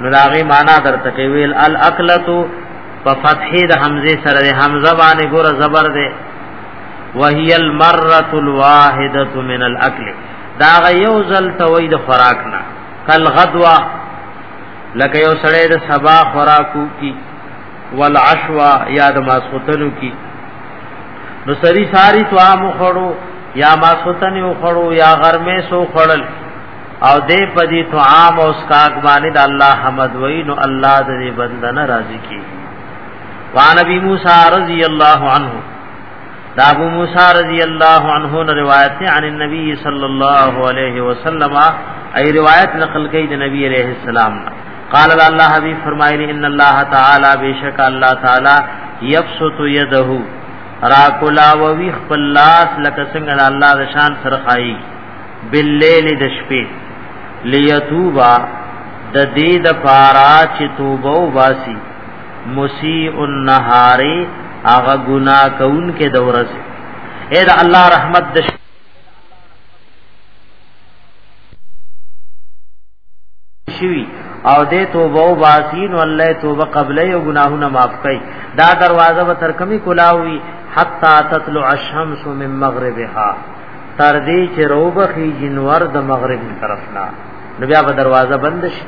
نو داغه معنا درته کوي ویل الاکلتو په فتح د حمزه سره د حمزه باندې ګور زبر ده وهي المره الواحده من الاكل دا یو ځل توي د خوراک نه کل غدوا لکه یو سړی د سبا خوراکو کی والعشوا یا د ماسوتنو کی نو سری ساری تو عام خړو یا ماسوتنو خړو یا غرمه سو خړل او دې په دې طعام او اسکاک باندې د الله حمد وای نو الله دې بندنه راضي کی وان ابي موسی رضی الله عنه دا ابو موسی رضی الله عنه نے روایت ہے عن النبي صلی الله علیه وسلم ای روایت نقل کړي د نبی علیہ السلام قال الله حبیب فرمایلی ان الله تعالی بیشک الله تعالی یبسط یده را کولا وی خپل لاس لکه څنګه الله د شان سره خایي باللیل د شپې لیتوبا د دې د پارا چې توبه واسي مسیء النهار هغه ګناه کون کې د ورځ اے د الله رحمت د شوی او دې توبه او باسین والله توبه قبلې او ګناهونه معاف کړي دا دروازه به تر کمی کولاوي حتا تطلع الشمس من مغربها تر دې چې روبخي جنور د مغرب طرف نه نو بیا به دروازه بند شي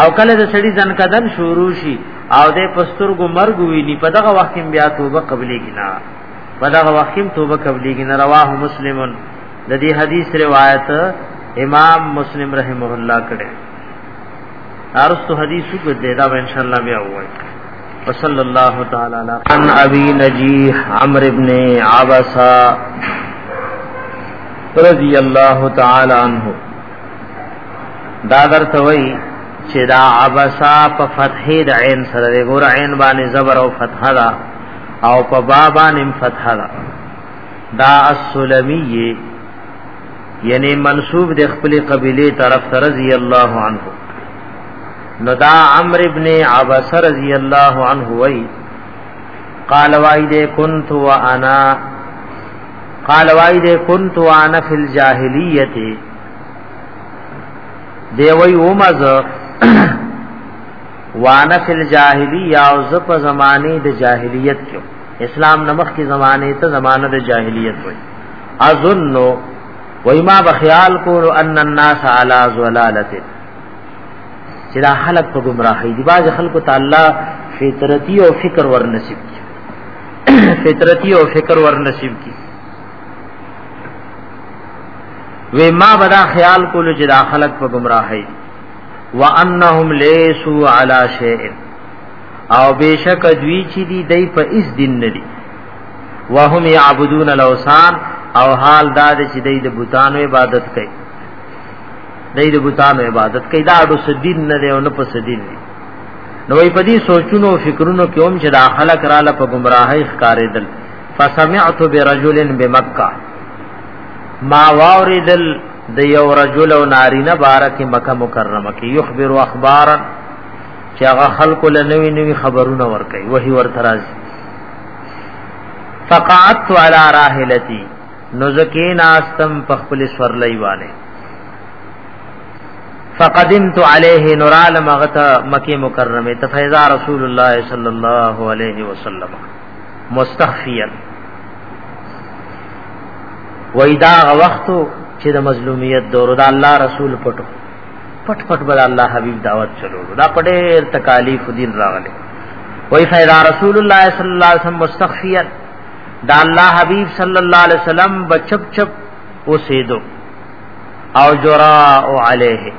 او کله د سړي ځن کدن شروع شي او د پستر ګو مرګ ویني په دغه وخت کې بیا توبه قبلې کنا په دغه وخت کې توبه قبلې کنا رواه مسلمون د دې حدیث روایت امام مسلم رحمه الله کړه ارستو حدیثو کو دیدا ان شاء الله بیا وایي وصلی اللہ تعالی علی ان ابی نجیح عمر ابن عبسا رضی اللہ تعالی عنہ دادر توئی چې دا عبسا په فتح د عین سره دی ګور عین باندې زبر او فتح دا او په با باندې فتح دا دا السلمیه یعنی منسوب د خپل قبیله طرف رضی الله عنه نو دا عمرو ابن عبس رضی الله عنه وی قال وای دې كنت وانا قال وای دې كنت وانا فی الجاهلیه دی وی اومز وانا فی الجاهلیه او ز په زمانه د جاهلیت کې اسلام نمخ کی زمانه ته زمانه د جاهلیت وی اظن وای ما بخیال کو ان الناس علی ضلالته چې دا خلک په گمراهۍ دي باز خلکو ته الله فطرتي او فکر ور نصیب کی فطرتي او فکر ور نصیب کی وی ما بدا خیال کولو چې دا خلک په گمراهۍ دي وانهم ليسوا على شيء او بشک دوی چې دی دای په اس دین نه دي وهم يعبدون الاوثان او حال دا چې دی د بوتانو عبادت کوي دای د بوتانو عبادت کوي دا د سدین نه دی او نه په سدین دی نو په دې سوچونو او فکرونو کې هم چې دا خلک را لپه گمراهی ښکارېدل فسمعت برجل بمکه ما واوریدل د یو رجل او نارینه بارک مکه مکرمه کې یخبر اخبارا چې هغه خلکو له نوې نوې خبرونه ورکړي وਹੀ ورته راځي فقعدت على راحلتي نو زکی ناستم په خپل سورلۍ والے فقدمت عليه نورال مغتا مکه مکرمه تفیزا رسول الله صلی الله علیه وسلم مستخفیا وېدا وخت چې د مظلومیت دور د الله رسول پټو پټ پټ بل الله حبیب دعوت چلو دا پټه تکالیف دین راغله وې فیضا رسول الله صلی الله علیه وسلم مستخفیا دا الله حبیب صلی الله علیه وسلم بچپ چپ اوسیدو او جرا او علیه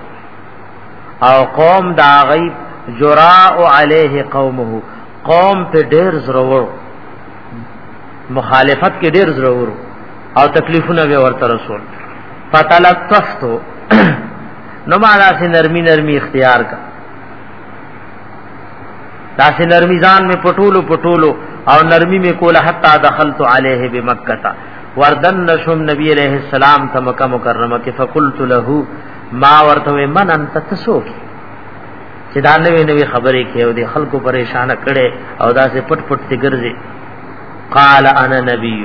او قوم دا غیب جرا او علیه قومه قوم په ډیر ضرور مخالفت کې ډیر ضرور او تکلیفونه به ورته رسول فتلطفتو نو مالا سے نرمی نرمی اختیار کا داسې نرمی ځان می پټولو پټولو او نرمی می کوله حتا دخلت علیه بمکه تا وردن نشم نبی علیہ السلام ته مکه مکرمه کې فقلت له ما ورته من انت تسوک چې دا نوې نوې خبرې کې او دي خلکو پریشان کړي او دا سه پټ پټ ته ګرځي قال انا نبي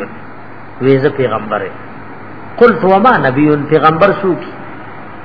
ویزه پیغمبره قلت وما نبي پیغمبر سوکی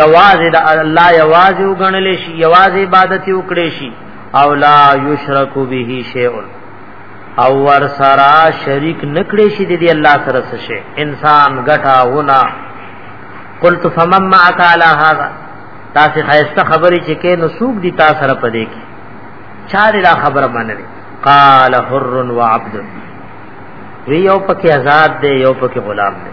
یوازې د الله یوازې وګڼل شي یوازې عبادت وکړي شي او لا یشرک به شیء او ور سرا شریک نکړي شي د الله سره څه شي انسان غټا ونا قلت فمن معك على هذا تاسو خیسته خبرې چې کې نو سوق دي تاسو سره پدې کې چا دې دا خبره باندې قال حر وعبد وی یو پکې آزاد دی یو پکې غلام دی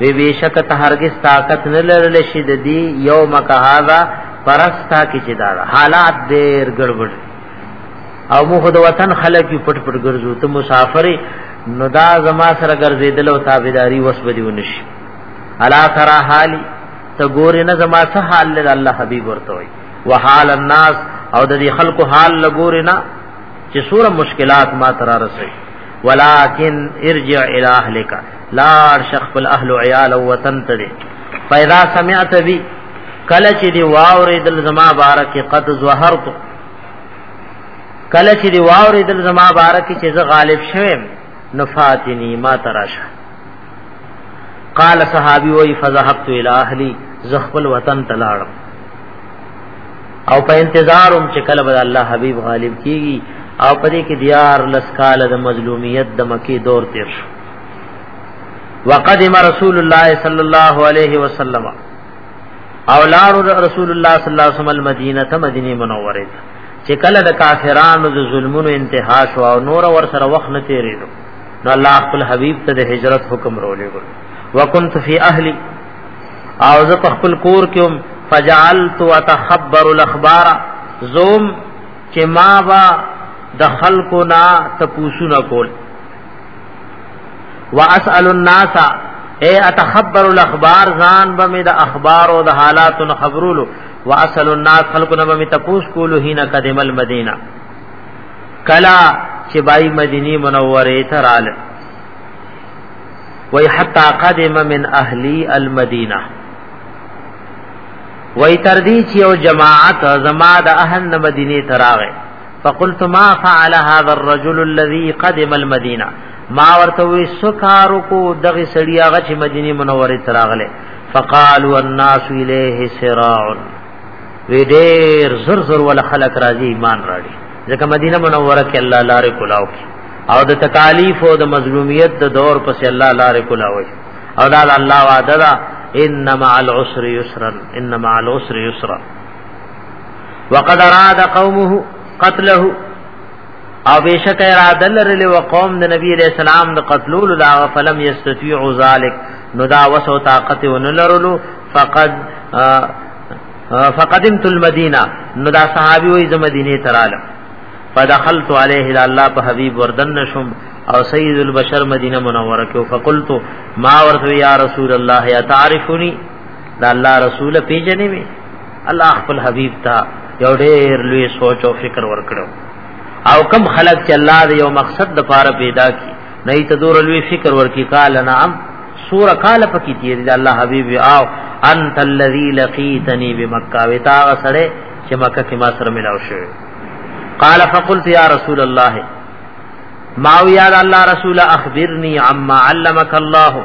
وی بیشک ته هرگز طاقت نه لرل شي د دې یو مکهاذا پرستا کې چې دا حالات ډېر ګړبړ او موږ د وطن خلک یو پټ پټ ګرځو ته مسافر نو دا زما سره ګرځیدل او تابعداري وسبدي ونشي الا ترى حالي ته ګور نه زما څه حال له الله حبيب ورته وي وحال الناس او د دې خلکو حال لګور نه چې سوره مشکلات ما ترا رسي ولكن ارجع الى اهلك لار شخ خپل اهل او عيال او وطن ته دي فاذا سمعت بي کله چې دی واورې دل زما بارک قد زهرت کله چې دی واورې دل زما بارک چې زه غالب شوم نفاتنی ما تراشه قال صحابي وای فذهبت الى اهلي زخبل وطن تلاړم او په انتظارم چې کله به الله حبيب غالب کیږي او پدې کې دیار لسکاله د مظلومیت د مکی دور تیر شو وقدم رسول الله صلی الله علیه وسلم او لار رسول الله صلی الله علیه وسلم المدینه ته مدینه منوره ته چې کله د کافرانو د ظلمونو انتها شو او نور ور سره وخت نه تیریدو نو الله خپل حبیب ته د هجرت حکم رولې ګل وکنت فی اهلی او زه په خپل کور کې هم فجعلت اتخبر الاخبار زوم چې ما با د خلکو نه تپوسونه کول واسال الناس اے اتخبر الاخبار ځان به مې د اخبار او د حالاتو نه خبرولو واسال الناس خلقنا به مې تپوس کولو هینا قدم المدینه کلا چې بای مدینی منوره ته رااله وای حتا قدم من اهلی المدینه وای تر دې چې یو جماعت زما د اهل مدینه تراغه فقلت ما فعل هذا الرجل الذي قدم المدينه ما ورته وی سکارو کو دغه سړی هغه چې مدینه منوره تراغله فقالوا الناس الیه سراع وی ډیر زر زر ول خلق راځي ایمان راړي ځکه مدینه منوره کې الله لارې کولاو کی او د تکالیف او د مظلومیت د دور پس الله لارې کولاوي او دا الله وعده انما العسر يسرا انما العسر يسرا وقد اراد قومه قتله او بشک اراده لرلی و قوم د نبی علیہ السلام د قتلول دا فلم یستطيع ذلک نو دا وسو طاقت ونلرلو فقد فقدمت المدینه نو دا صحابي وې زم مدینه تراله فدخلت عليه دا الله په حبيب وردن شم او سيد البشر مدینه منوره کې فقلت ما ورته یا رسول الله یا تعرفني دا الله رسول پیجنې الله خپل حبيب ته یو ډېر لوی سوچ او فکر ورکړو او کم خلق چې الله دې یو مقصد د پاره پیدا کی نه ته دور لوی فکر ورکی قال نعم سور قال پکې دی الله حبيب او انت الذي لقيتني بمکه وتا سره چې مکه کې ما سره ملاو شو قال فقلت يا رسول الله ما ويا الله رسول اخبرني عما علمك الله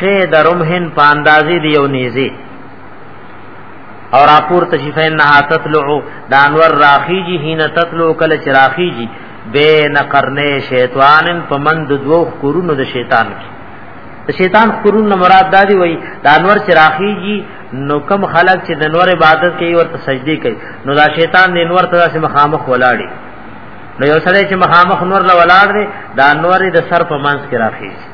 کې درمهن پاندازي دی یو نیزه او راپور تشفین نه تطلعو د انور راخیجی هینه تطلو کله چې راخیجی بین قرنه شیطان پمند دوه قرونو د شیطان کې د شیطان قرون مراد دادی وای د انور چې راخیجی نو کم خلق چې د انور عبادت کوي او سجدي کوي نو دا شیطان د انور ته سم مخامخ ولاړی نو یو سره چې مخامخ نور لا ولاړ دی دا نور د سر په منځ کې راخیږي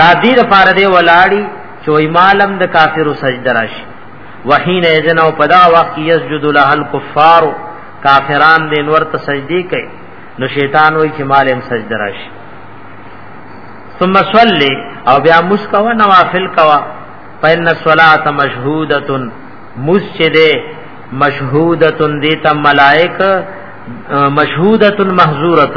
دا دې لپاره دی ولاړی چې مالم د کافرو سجده راشي وحین اذن او پدا وخت یسجد له الکفار کافران دې نور ته سجدي کوي نو شیطان وای چې مالم سجده راشي ثم صلی او بیا مسکوا نوافل کوا فإن الصلاة مشهودة مسجد مشهودة دیتا ملائک مشهودة محظورة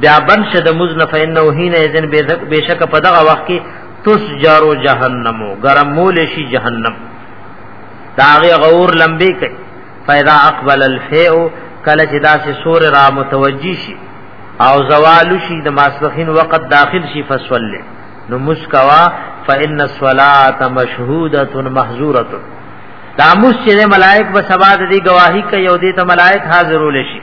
بیا بن شد مزن فإنه حين اذن بشک په دغه وخت کې تسجرو جهنم گرم مول شي جهنم داغه غور لمبي کوي فاذا اقبل الفيء کله چې داسې سور را متوجي شي او زوال شي د ماسخین وقت داخل شي فصلی نو مسکوا فإن الصلاة مشهودة محظورة دا مس چې ملائک به سبا د دې گواہی کوي او دې ته ملائک حاضرول شي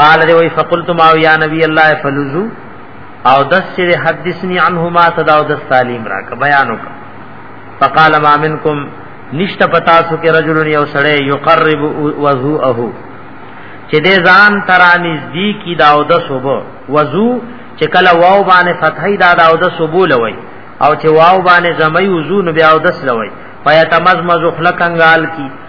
قال دی وی فقلت ما یا نبی الله فلزو او دس چې حدثني عنهما تدا او دس تعلیم را ک بیان وک فقال ما منکم نشت پتا سو کې رجل یو سړی یقرب وضوءه چې دې ځان ترانی دی کی دا او دس وبو وضو چې کله واو باندې فتحې دا دا او دس وبو لوي او چې واو باندې زمي وضو نو بیا او دس لوي فیتمزمز خلقنګال کی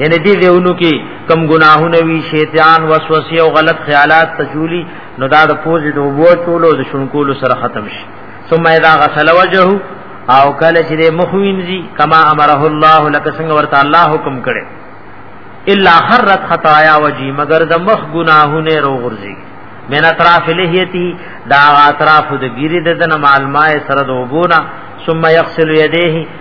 یعنی دې دیونو کې کم ګناهونه وی شیطان وسوسه او غلط خیالات تجولی نو دا د پوز د وبو چولو د شونکولو سره ختم شي ثم اذا غسل وجهه او کله چې مخوینځي کما امره الله لك څنګه ورته الله حکم کړي الا خرت خطايا وجي مگر د مخ ګناهونه روغورځي من اطراف لحیتی دا اطراف د ګیری د دنه مالمای سره د وبونه ثم یغسل یدیه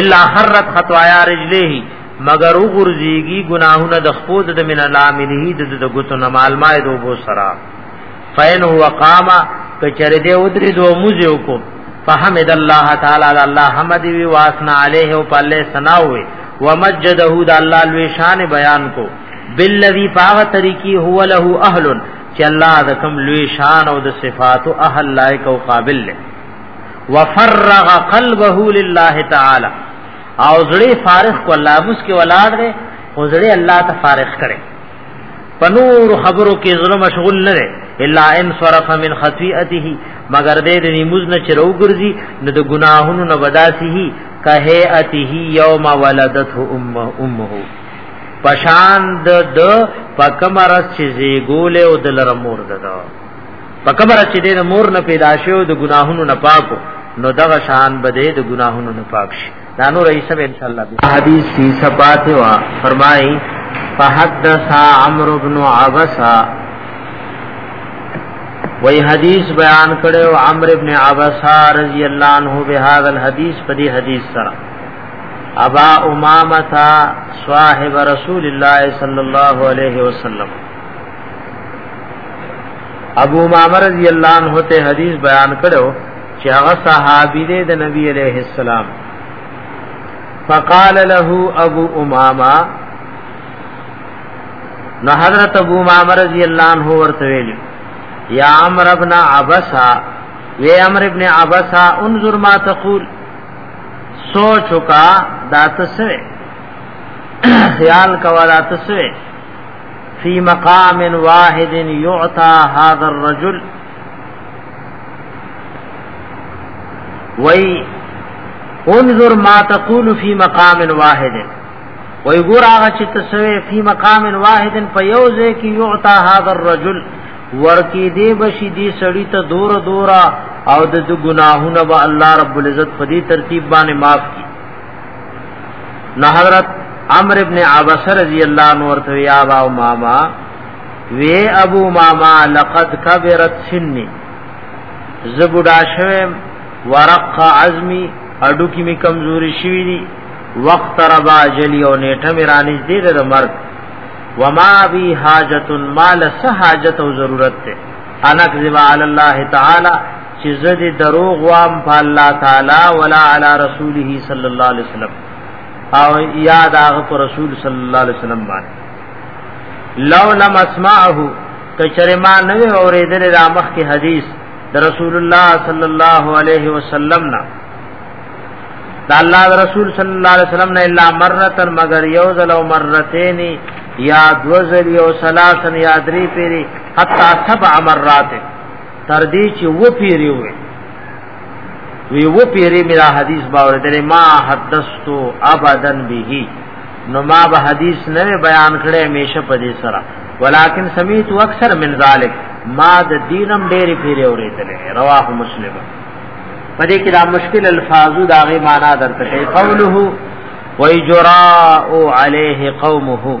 الا حرت خطايا رجله مگر وګرځيږي ګناهونه د خپو د من العامله د د غتو نه مال ما دو بو سرا فین هو قام کچره دې ودري دو مزيو کو فحمد الله تعالی الله حمد وی واسنا عليه او په الله ثنا وي ومجده د الله لوی شان بیان کو بالذي فاغ طریقي هو له اهل چې الله د کوم لوی شان او د صفاتو اهل لایق او قابل له وفرغ قلبه لله تعالی او زړه فارغ کو الله مس کې ولاړ دی او زړه الله ته فارغ کړي په نور خبرو کې زړه مشغول نه دی الا ان صرف من خطیئته مگر دې د نیموز نه چرو ګرځي نو د ګناهونو نه وداسي کهئته یوم ولدته امه امه پشان د د پکمرس چې زیګول او دلر مور ددا په کبره چې د مور نه پیدا شو د ګناهونو نه پاکو نو دغه شان بده د ګناهونو نه پاک شي دا نور ایسه به ان شاء الله حدیث سی صفات وا فرمای فحدث عمرو بن عبسا وی حدیث بیان کړو عمرو ابن عبسا رضی الله عنه به هاذا الحدیث په دې حدیث سره ابا امامه صاحب رسول الله صلی الله علیه وسلم ابو امامه رضی الله عنه ته حدیث بیان کړو چې هغه صحابي دی د نبی علیه السلام فقال له ابو امامه نو حضرت ابو امامه رضی الله عنه ورته ویل یا عمرو ابن عبسا وی امر ابن عبسا انظر ما تقول سوچ کا داتسوی خیال کوا داتسوی فی مقام واحد یعطا هذا الرجل وی انظر ما تقول فی مقام واحد وی ګور هغه چې تسوی فی مقام واحد په یو ځای کې یعطا هذا الرجل ورکی دی بشی دی سړی ته دور دورا او د ګناهونه به الله رب العزت په دې ترتیب باندې معاف کړي نو حضرت عمر ابن عباس رضی اللہ عنہ ورته یا با ماما وی ابو ماما لقد کبرت سنی زبودا شوم ورق عزمی اډو کی می کمزوری شوی دی وقت ربا جلی او نیټه می رانیز دی د مرګ وما بی حاجت مال سه حاجت او ضرورت ته انک ذبا علی الله تعالی چې زه دې دروغ وام په الله تعالی ولا علی رسوله صلی الله علیه وسلم او یاد هغه پر رسول صلی الله علیه وسلم باندې لو لم اسمعه کچره ما نه اوریدل را مخ کې حدیث د رسول الله صلی الله علیه وسلم نه دا الله رسول صلی الله علیه وسلم نه الا مرتن مگر یو ذل او مرتين یا دو ذل یو ثلاثن یا دری پیری حتا سبع مرات تر دې چې و پیری وې وی و پیری میرا حدیث باور درې ما حدثتو ابدن به نو ما به حدیث نه بیان کړي همیشه په دې سره ولکن سمیت اکثر من ذلک ما د دینم ډېر پیری اورېدل رواه مسلم په دې کې دا مشکل الفاظو دا غي معنا درته کوي قوله ويجراء عليه قومه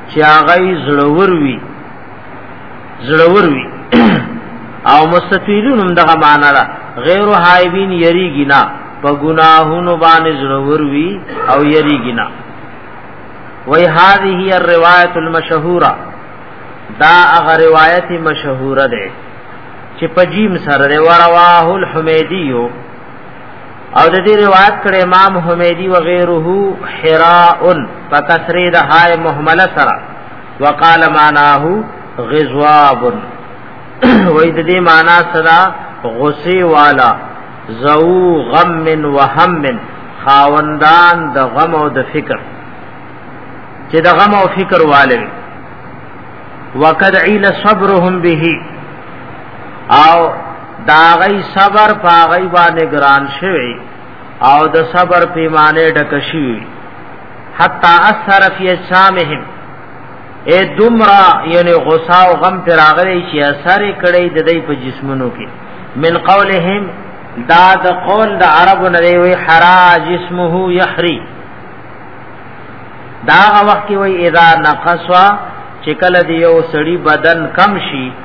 چې هغه زړور وي زړور وي او مستطیلون هم دغه معنا را غیر حایبین یریږي نه په ګناهونو باندې زړور وي او یریږي نه وای هذه الروایت المشهوره دا هغه روایت مشهوره ده چې په جیم سره ورواه الحمیدیو او د دې روایت کړه امام حمیدی و غیره حراء فکسری د های محمله سرا وقال معناه غزواب وای د دې معنا سرا غسی والا زو غم و هم خاوندان د غم او د فکر چې د غم او فکر والي وقد عيل صبرهم به او دا غي صبر پاغي باندې ګران شوی او د صبر پیمانه ډک شي حتا اثر فی اجسامهم اے دمرا یعنی غصا او غم پر راغلی چې اثر کړي د دې په جسمونو کې من قولهم دا د قول د عربو نه وی حرا جسمه یحری دا وخت کې وی اذا نقصوا چې کله دی یو سړی بدن کم شي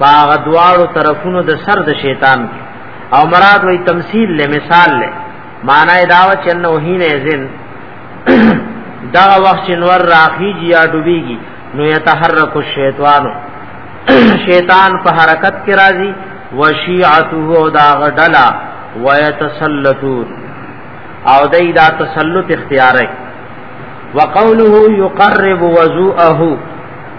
باغ دواړو طرفونو د سر د شیطان او مراد وی تمثيل له مثال له معنی دا و چې نو هینه زین دا وخت نور راخیږي یا ډوبېږي نو يتحرك الشیطان شیطان په حرکت کې راځي وشیعته دا غډلا ويتسلطون او دای دا تسلط اختیارای وقوله يقرب وضوءه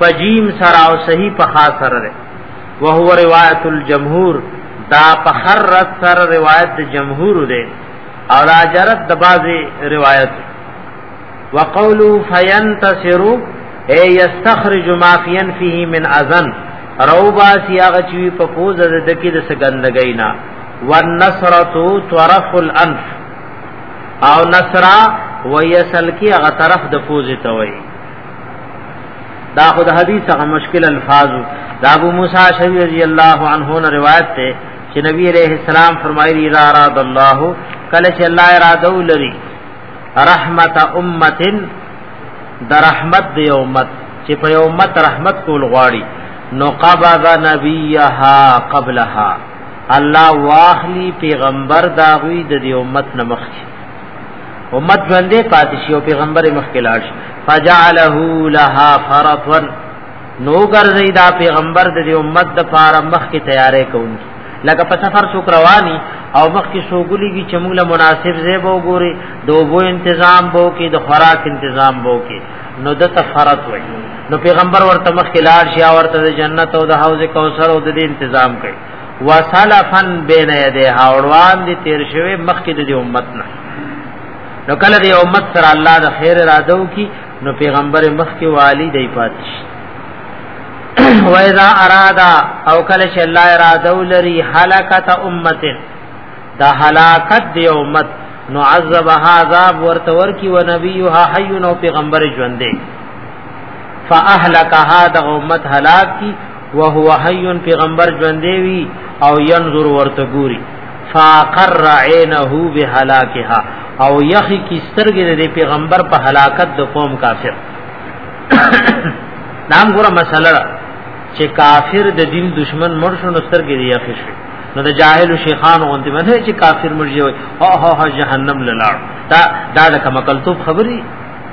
پجیم سرا او صحیح په خاص سره ده وهو روایت الجمهور دا په خرت سره روایت د جمهور ده او دا جرت د بازي روایت وقولو فینتصرو اے یستخرج ما فین فیه من اذن روبا سیاغه چوی په پوز د دکی د سګندګی نه والنصرتو طرف الانف او نصرا ویسل کی هغه طرف د پوز ته وای دا خود حدیث هغه مشکل الفاظ دا ابو موسی شری رضی الله عنه نے روایت ته چې نبی علیہ السلام فرمایلی اذا اراد الله کله چې الله اراده ولري رحمت امتن د رحمت دی امت چې په امت رحمت کول غواړي نو قبض نبیها قبلها الله واخلی پیغمبر داوی د دې امت نمخ امت ژوندې پاتې شي او پیغمبر مخکې لاړ شي فجعله لها فرطا نو ګرځي دا پیغمبر د امت د پاره مخکې تیارې کوي لکه په سفر څوک رواني او مخکې سوګلي کی چموله مناسب ځای به وګوري دوبو تنظیم بو کې د خوراک تنظیم بو کې نو د تفرت وي نو پیغمبر ورته مخکې لاړ شي ورته د جنت او د حوض کوثر او د دې تنظیم کوي وسلفن بین یده هاوړوان دي تیر شوی مخکې د امت نه نو کله د امت سره الله د خیر اراده وکي نو پیغمبر مخکې والی دی پاتش و اذا ارادا او کله چې الله اراده ولري هلاکت امت دا هلاکت دی امت نو عذاب عذاب ورته ورکی و نبیها حی نو پیغمبر ژوند دی فاهلکها د امت هلاک کی وهو حي پیغمبر ژوندې وی او ينظر ورته ګوري فاقر عينه بهلاكها او يخي کی سترګې د پیغمبر په هلاکت د قوم کافر نام ګره مسله چې کافر د دین دشمن مرشد سترګې دی يخي شي نو د جاهل شیخان غونډه مده چې کافر مرجي وي او هو جهنم لاله دا دا د کمکلتوب خبري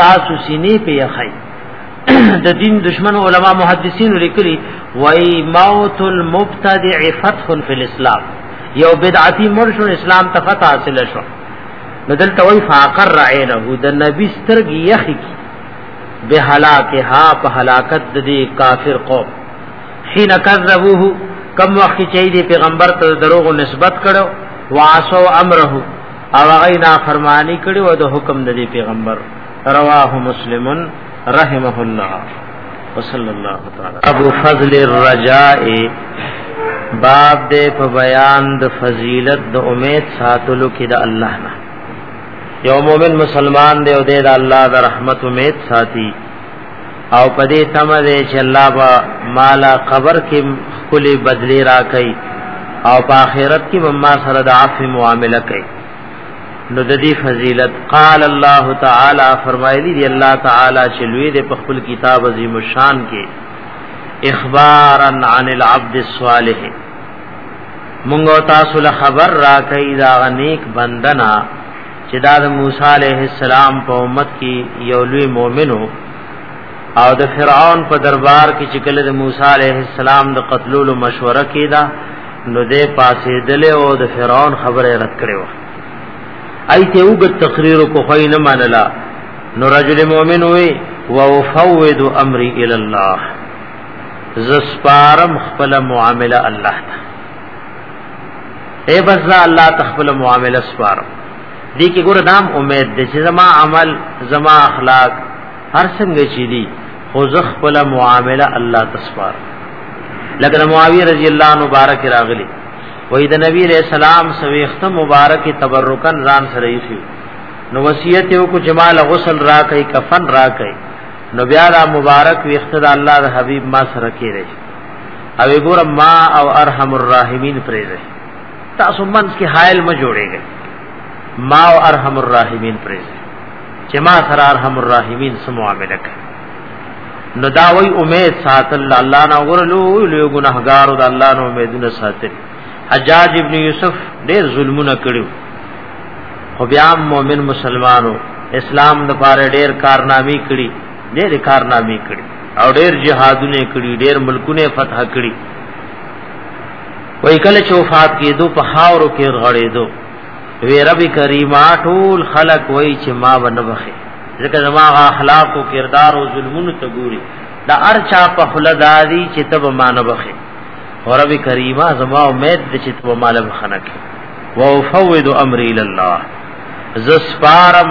تاسو سینې په یخی د دین دشمن علما محدثین لیکلي وای موت المبتدع فتح فی الاسلام یو بدعتی مرشد اسلام ته فتح حاصل شو بدل توي فاقر عینه د نبی سترګې یخی کی به هلاکها په هلاکت د دې کافر قوم حين کذبوه کم وخت چې دې پیغمبر ته دروغ نسبت کړو واسو امره او هغه نه فرمانی کړي او د حکم د دې پیغمبر رواه مسلمن رحمه الله وصلی الله تعالی ابو فضل الرجاء باب دې په بیان د فضیلت د امید ساتلو کې د الله نه یو مؤمن مسلمان دی او د الله د رحمت امید ساتي او په دې تم دې چې الله با مالا قبر کې خپلې بدلی را کوي او په آخرت کې ما سره د عفو معامله کوي نو د دې فضیلت قال الله تعالی فرمایلی دی الله تعالی چې لوی دې په خپل کتاب عظیم شان کې اخبارا عن العبد الصالح مونږ تاسو له خبر را کوي دا نیک بندنا چې دا د موسی عليه السلام په امت کې یو لوی مؤمنو او د فرعون په دربار کې چې کله د موسی عليه السلام د قتلولو مشوره کیدا نو دې پاسې دلې او د فرعون خبره رد کړې و ایته وګ تقریر کو خو نه منلا نو رجل مؤمن وي وفوض امري الى الله زسپارم خپل معامله الله ته اے بس الله تخبل معاملې سپار دي کې ګور دام امید دې چې زما عمل زما اخلاق هر څنګه چې دي خو زخ خپل معاملې الله تسپار لکه معاویه رضی الله عنه مبارک راغلی وې د نبی علیہ السلام سويخت مبارک تبرکن ځان سره یې نو وصیت یو کو جمال غسل را کوي کفن را کوي نو بیا دا مبارک ویخت د الله د حبیب ما سره کې او ګور ما او ارحم الراحمین پرې ده تاسو منځ کې حائل ما جوړېږي ما او ارحم الراحمین پرې ده چې ما سره ارحم الراحمین سم معاملې کوي نو دا وی امید ساتل الله نه ورلو لوی ګناهګار او الله نه امیدونه ساتل حجاج ابن یوسف ډېر ظلمونه کړو خو بیا مؤمن مسلمانو اسلام د پاره ډېر کارنامې کړې ډېر کارنامې کړې او ډېر جهادونه کړې ډېر ملکونه فتح کړې وای کله چې وفات کېدو په خاورو کې غړېدو وی رب کریما ټول خلق وای چې ما ونبخه ځکه زما اخلاق او کردار او ظلمونو ته ګوري دا ارچا په خله دادی چې تب ما نبخه او رب کریما زما امید د چې تب ما نبخنه کې وفوض امر الى الله زسپارم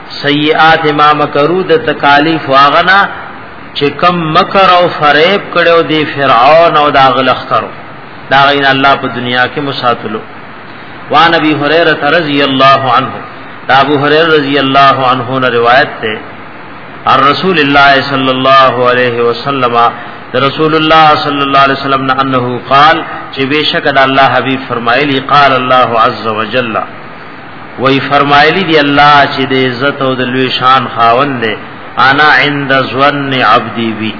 سیئات ما مکرو د تکالیف واغنا چې کم مکر او فریب کړو دی فرعون او دا غلخترو دا غین الله په دنیا کې مساتلو وا نبی هريره رضی الله عنه دا ابو هريره رضی الله عنه نے روایت ته اور رسول الله صلی الله علیه وسلم رسول الله صلی الله علیه وسلم نے انه قال چې بشک د الله حبیب فرمایلی قال الله عز وجل وی فرمایلی دی الله چې د عزت او د لوی شان خاوند دی انا عند ظن عبدی بی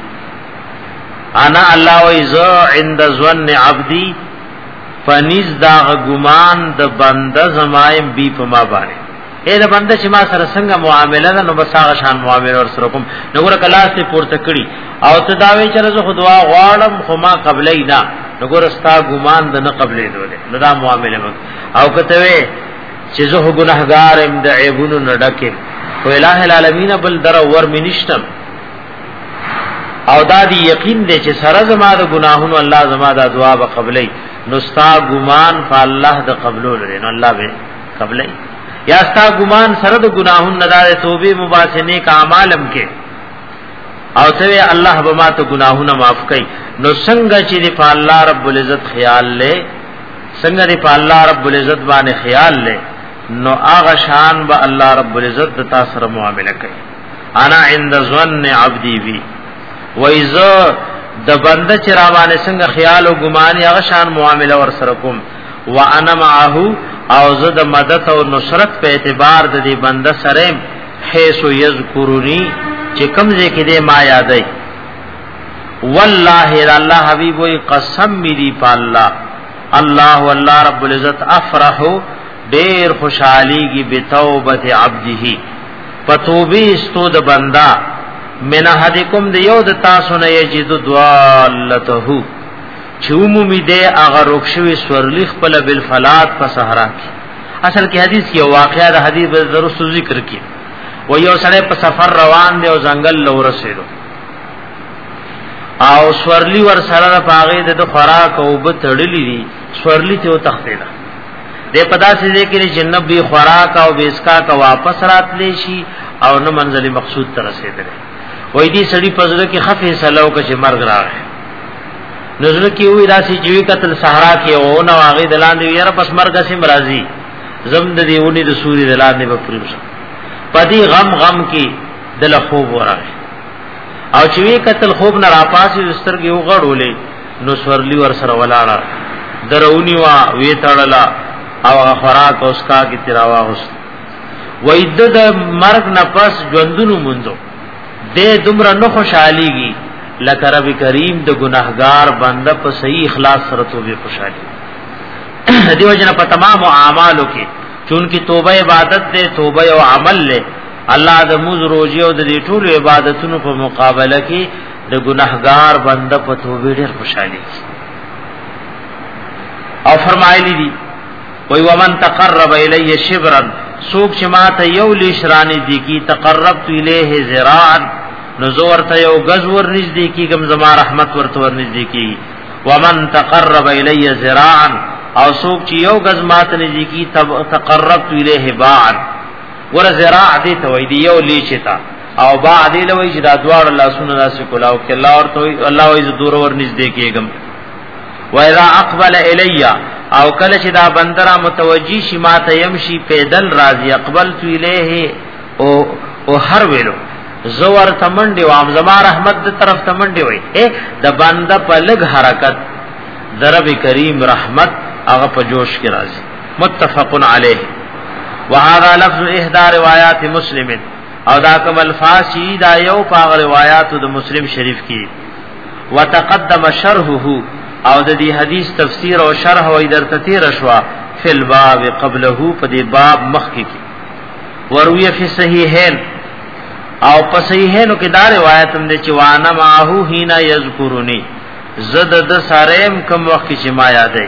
انا الله و ایزا عند ظن عبدی فنیز دا ګمان د بنده زمایم بی په ما باندې اے دا بنده چې ما سره څنګه معامله ده نو بس هغه شان معامله ور سره کوم نو ګره کلاس ته پورته کړي او ته دا وی چې زه خدوا غواړم خو ما قبلې نه نو ګره ستا ګمان د نه قبلې دوله نو دا معامله او کته وی چې زه ګناهګار ام د عیبونو نه ډکه خو الہ العالمین بل در ور منشتم او دا دی یقین دی چې سره زما د ګناهونو الله زما د دعا به قبلې نو ستا ګمان په الله د قبلو لري نو الله به قبلې یا ستا ګمان سره د ګناهونو نه د توبې مباسنه کا اعمالم کې او ته الله به ما ته ګناهونه معاف کړي نو څنګه چې په الله رب العزت خیال لې څنګه دی په الله رب العزت باندې خیال لې نو هغه شان به الله رب العزت د تاسو سره معامله کوي انا عند ظن عبدي بي وایزه د بنده چې را باندې څنګه خیال او ګمان یا شان معامله ور سره کوم وانا معه او زه د مدد او نصرت په اعتبار د دې بنده سره حيث يذكرني چې کمزې کې دې ما یادای والله اذا الله حبيب وي قسم می دی په الله الله والله رب العزت افرح ډیر خوشحاليږي بتوبه عبده پتوبه استو د بندا من احدکم د یو د تاسو نه یجد دوالته چومو می دے اغه رخصوی سورلی خپل بالفلات په صحرا کې اصل کې حدیث کې واقعا د حدیث درست ذکر کې و یو سره په سفر روان دی او ځنګل لور رسیدو او سورلی ور سره پاغه د خوراک او به تړلې دي سورلی ته تختیدا د پدا سي ذکر جنب بي خوراک او بیسکا کا واپس راتلې شي او نو منزل مقصود تر رسیدل وې دي سړی پزړه کې خفه سلو کې مرګ راغی نظر کې وې داسې جوی قتل صحرا کې او نو هغه دلان دی یاره پس مرګ سم راضي زم د دیونی د سوري دلان نه بپریوس پدی غم غم کې دل خوب وراغی او چې وی قتل خوب نه راپاسې سترګې وغړولې نو سورلی ور سره ولاړه درونی وا وی تړلا او خوراک اوس کا کی تراوا اوس و عدد مرگ نه پس ژوندونو منځو دې دومره نه خوشحاليږي لکه رب کریم د ګناهګار بنده په صحیح اخلاص سره توبه خوشحالي دیو جن په تمام اعمالو کې چونکی توبه عبادت دے توبه او عمل لے الله د موز روزي او د دې ټول عبادتونو په مقابله کې د ګناهګار بنده په توبه ډېر خوشالي او فرمایلی دي وی ومن تقرب الی شبرا سوک چې ما ته یو لشرانی دی کی تقربت الیه ذراعا نزور ته یو غز ور نږدې کی کوم زما رحمت ورته ور نږدې کی ومن تقرب الی ذراعا او سوک چې یو غز ما ته نږدې کی تقربت الیه باعا ور زراع دې ته وای دی یو لیچ تا او با دې لوي چې دا دوار الله سونه داس کولاو کې الله اور تو الله وای دور ور نږدې کېګم و اذا اقبل الیا او کله چې دا بندرا متوجی شي ما ته يمشي پیدل راضي اقبل تو الیه او او هر ویلو زور تمنډي وام زما رحمت د طرف تمنډي وای اے د بنده په لګ حرکت ضرب کریم رحمت هغه په جوش کې راځي متفق علیه وهذا لفظ احدى روایات مسلم او دا کوم الفاظ چې دا یو په روایت د مسلم شریف کې وتقدم شرحه او د دې حدیث تفسیر او شرح وې درته تیر شوا فل باب قبله په دې باب مخ کې کی وروی فی صحیحین او په صحیحینو کې دا روایت هم دي چې وانا ماهو هینا یذکرونی زد د سارم کم وخت چې ما یادې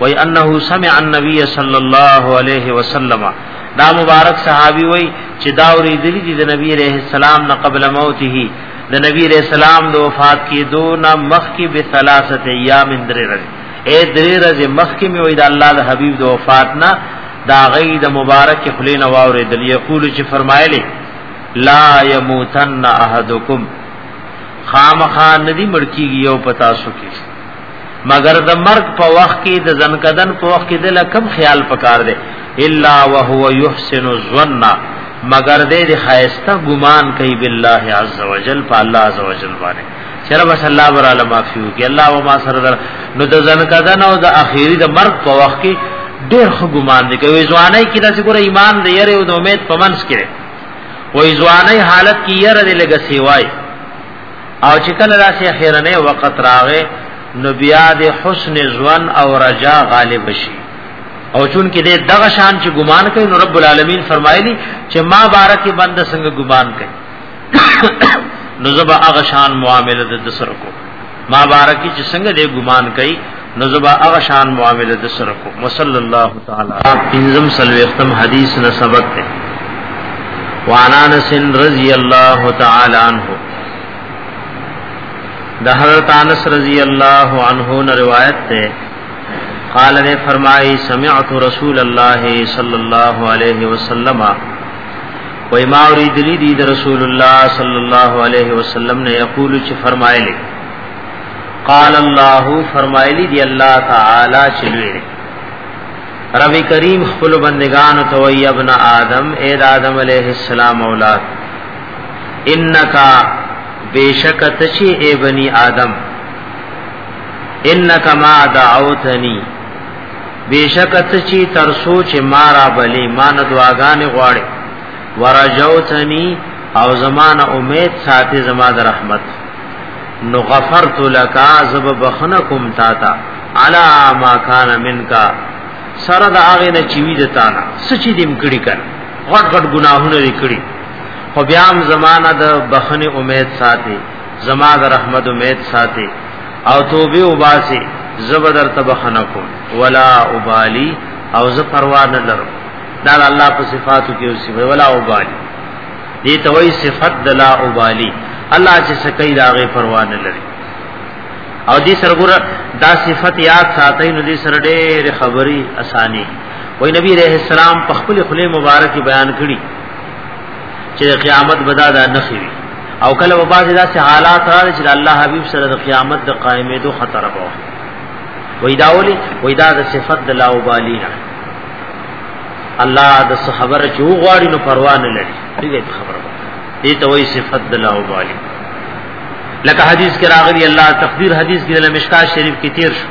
وای انه سمع النبي صلی الله علیه وسلم دا مبارک صحابي وای چې دا اوریدلی دي د نبی عليه السلام نه قبل موته د نبی عليه السلام د وفات کېدو نه مخکې به ثلاثه ایام اندرې رځ اے درې رځ مخکې مې وای د الله د حبيب د وفات نه دا غي د مبارک خلینو اوریدل یقول چې فرمایلی لا يموتن احدکم خامخا ندی مړکیږي یو پتا سو کې مگر د مرګ په وخت کې د ځنکدن په وخت کې د لکم خیال پکار دی الا وهو يحسن الظن مگر دې د خیسته ګمان کوي بالله عز وجل په الله عز وجل باندې چر بس الله ور علم افیو کې الله و ما سره در نو د ځنکدن او د اخیری د مرګ په وخت کې ډېر خو ګمان دی کوي ځواني کې داسې ګوره ایمان دې یره او د امید پمنس کې وې ځواني حالت کې یره دې لګ سیوای او چې کله راسي اخیرنه وخت راغې نو بیا د حسن ځوان او رجا غالب شي او چون کې د دغه شان چې ګمان کوي نو رب العالمین فرمایلی چې ما بارک بنده څنګه ګمان کوي نو زبا هغه شان معاملې د سر کو ما بارکی چې څنګه دې ګمان کوي نزبا هغه شان معامله د سره کو وصلی الله تعالی انزم سلوختم حدیث نه سبق ته وعن انس رضی الله تعالی عنہ د حضرت انس رضی الله عنه نے روایت ته قال نے فرمائی سمعت رسول الله صلی الله علیه وسلم و ما اريد لي دي رسول الله صلی الله علیه وسلم نے یقول چ فرمایلی قال الله فرمایلی دی الله تعالی چلوې رب کریم خپل بندگان تو ای ابن آدم اے آدم علیہ السلام اولاد انکا بیشک تچی اے بنی آدم انکا ما دعوتنی بیشک تچی تر سوچ مارا بلی مان دعاګان غواړي ورجوتنی او زمان امید ساتي زما د رحمت نو غفرت لك زب بخنكم تاتا على ما كان منك سره د هغه نه چوي د تانا سچ دې مکړي کړ غټ غټ ګناهونه دې کړی خو بیا هم زمانہ د بخنه امید ساتي زما د رحمت امید ساتي او توبه وباسي زبدر تبخنه کو ولا ابالي او ز پروا نه لرم دا الله په صفاتو کې اوسې ولا ابالي دې توي صفت د لا ابالي الله چې سکه دا غي پروا نه لري او دې سرګور دا صفت یاد ساتي نو دې سر ډېر خبري اساني وای نبی رحم السلام په خپل خله مبارک بیان کړي چې قیامت بدا دا نخي او کله په بعض داسې حالات راځي چې الله حبيب سره د قیامت د قائمېدو خطر به وي وای دا ولي وای دا د صفت د لا ابالي نه الله د خبره چې وغواړي نو پروا نه لري دې خبره دې ته وایي صفت د الله وبالي لکه حدیث کې راغلی الله تقدیر حدیث کې د مشکا شریف کې تیر شو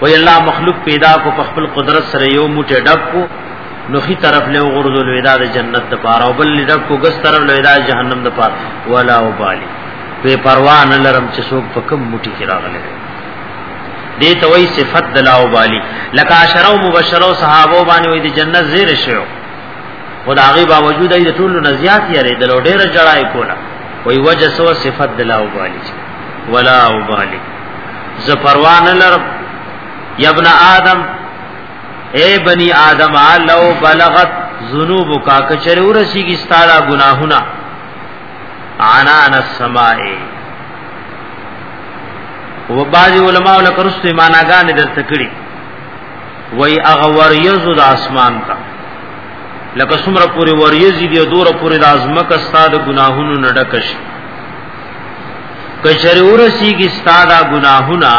وای الله مخلوق پیدا کو په خپل قدرت سره یو موټه ډب کو نوخي طرف له غرزول ودا د جنت د پاره او بل ډب کو ګس طرف له ودا جهنم د پاره ولا وبالي په پروا نه لرم چې څوک په کوم موټي کې راغلی دې توي صفت دلاو بالی لکه عشرو مبشرو صحابه باندې وې د جنت زیر شو خدا غي باوجود دې ټول نزيات یې لري دلو ډېر جړای کولا وې وجه سو صفت دلاو بالی ولا وبالی ز پروان لر یبن آدم اے بنی آدم لو بلغت ذنوب کا کچره ورسی کی ستاره گناهونه عنان السماء و بعض علماء لکرست معناګان درته کړي وای اغه وریز د اسمان ته لکه څومره پوری وریز دی دور پوری د ازمک استاد گناهونو نډکش کشر ورسی کی استاد گناهونه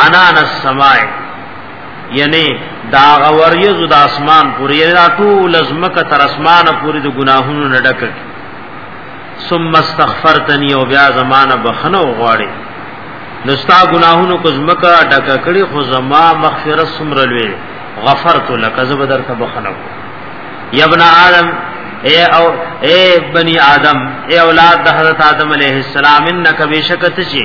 عنان السماء یعنی دا غوریز د اسمان پوری دا ټول زمکه تر اسمانه پوری د ګناهونو نه ډک ثم استغفرتنی او بیا زمانه بخنه غواړي نستا ګناهونو کو زمکه ډک کړي خو زما مغفرت سمر لوي غفرت لك زبدر ته بخنه یا ابن آدم اے او اے بنی آدم اے اولاد د حضرت آدم علیہ السلام انک بشکت چی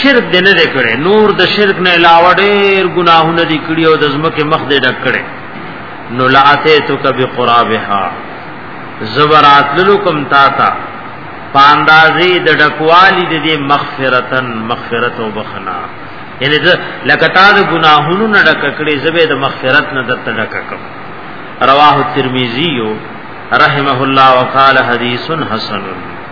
شرک دې نه کړي نور د شرک نه علاوه ډېر ګناهونه دي کړی او د زمکه مخ دې ډک کړي نو لاته تو کبي قرابها زبرات لکم تا تا پاندازي د ډکوالی د دې مغفرتن مغفرت او بخنا یعنی لکه تا د ګناهونو نه ډک کړي زبې د مغفرت نه د تډک کړ رواه الترمذی رحمه الله وقال حدیث حسن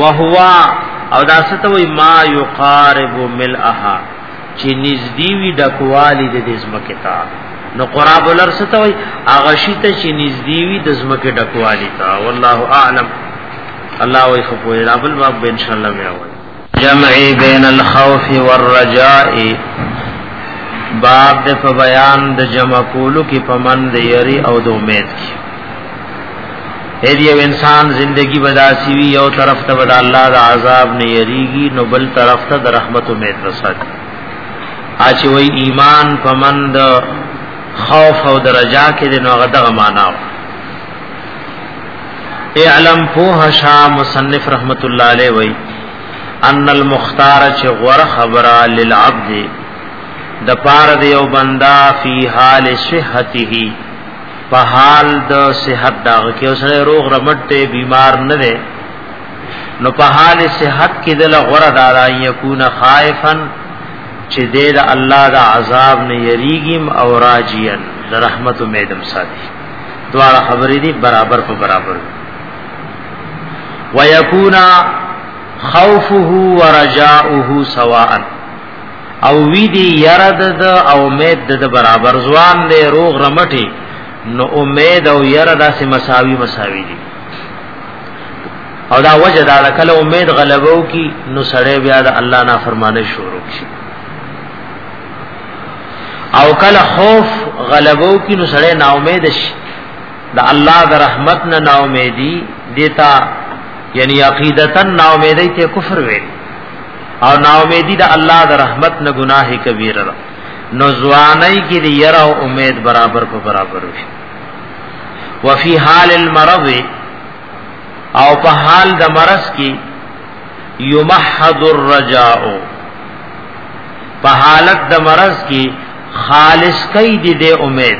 وهو او دا ستوي ما يقارب ملئها چې نږدې وي د کوالي د دې زمکه تا نو قراب ولر ستوي هغه شي ته چې نږدې وي د زمکه د کوالي تا والله اعلم الله وي خپو رابل باب ان شاء الله بیا وایي جمع بین الخوف والرجاء باب د بیان د جمع کولو کې پمن د یری او د امید کې اې یو انسان زندگی بداسي وي یو طرف ته بد الله د عذاب نه یریږي نو بل طرف ته د رحمت امید رسات اچ وی ایمان پمند خوف او درجا کې د نوغه دغه معنا اعلم فوه شا مصنف رحمت الله علیه وی ان المختار چې غره خبره للعبد د پار دی او بندا فی حال صحته په حال د صحت دا کې اوسره روغ رمټ ته بیمار نه دی نو په حال صحت کې د لغره دارا یکون خائفا چې دې د الله د عذاب نه یریګم او راجیان د رحمت امیدم ساتي دواړه خبرې دي برابر په برابر ويكون خوفه ورجاؤه سواء او وی دی یرد د او امید د برابر ځوان دی روغ رمټي نو امید او یره داسې مساوي مساوي دي او دا وجه دا کله امید غلبو کی نو سړی بیا د الله نه فرمانه شروع شي او کله خوف غلبو کی نو سړی نا امید شي د الله د رحمت نه نا امیدي دیتا یعنی عقیدتا نا امیدی ته کفر ویل او ناامیدی د الله د رحمت نه گناه کبیره ده نو ځواني کې د یرا او امید برابر په برابر وي وفي حال المرض او په حال د مرض کې یمحد الرجاء په حالت د مرض کې خالص کوي د امید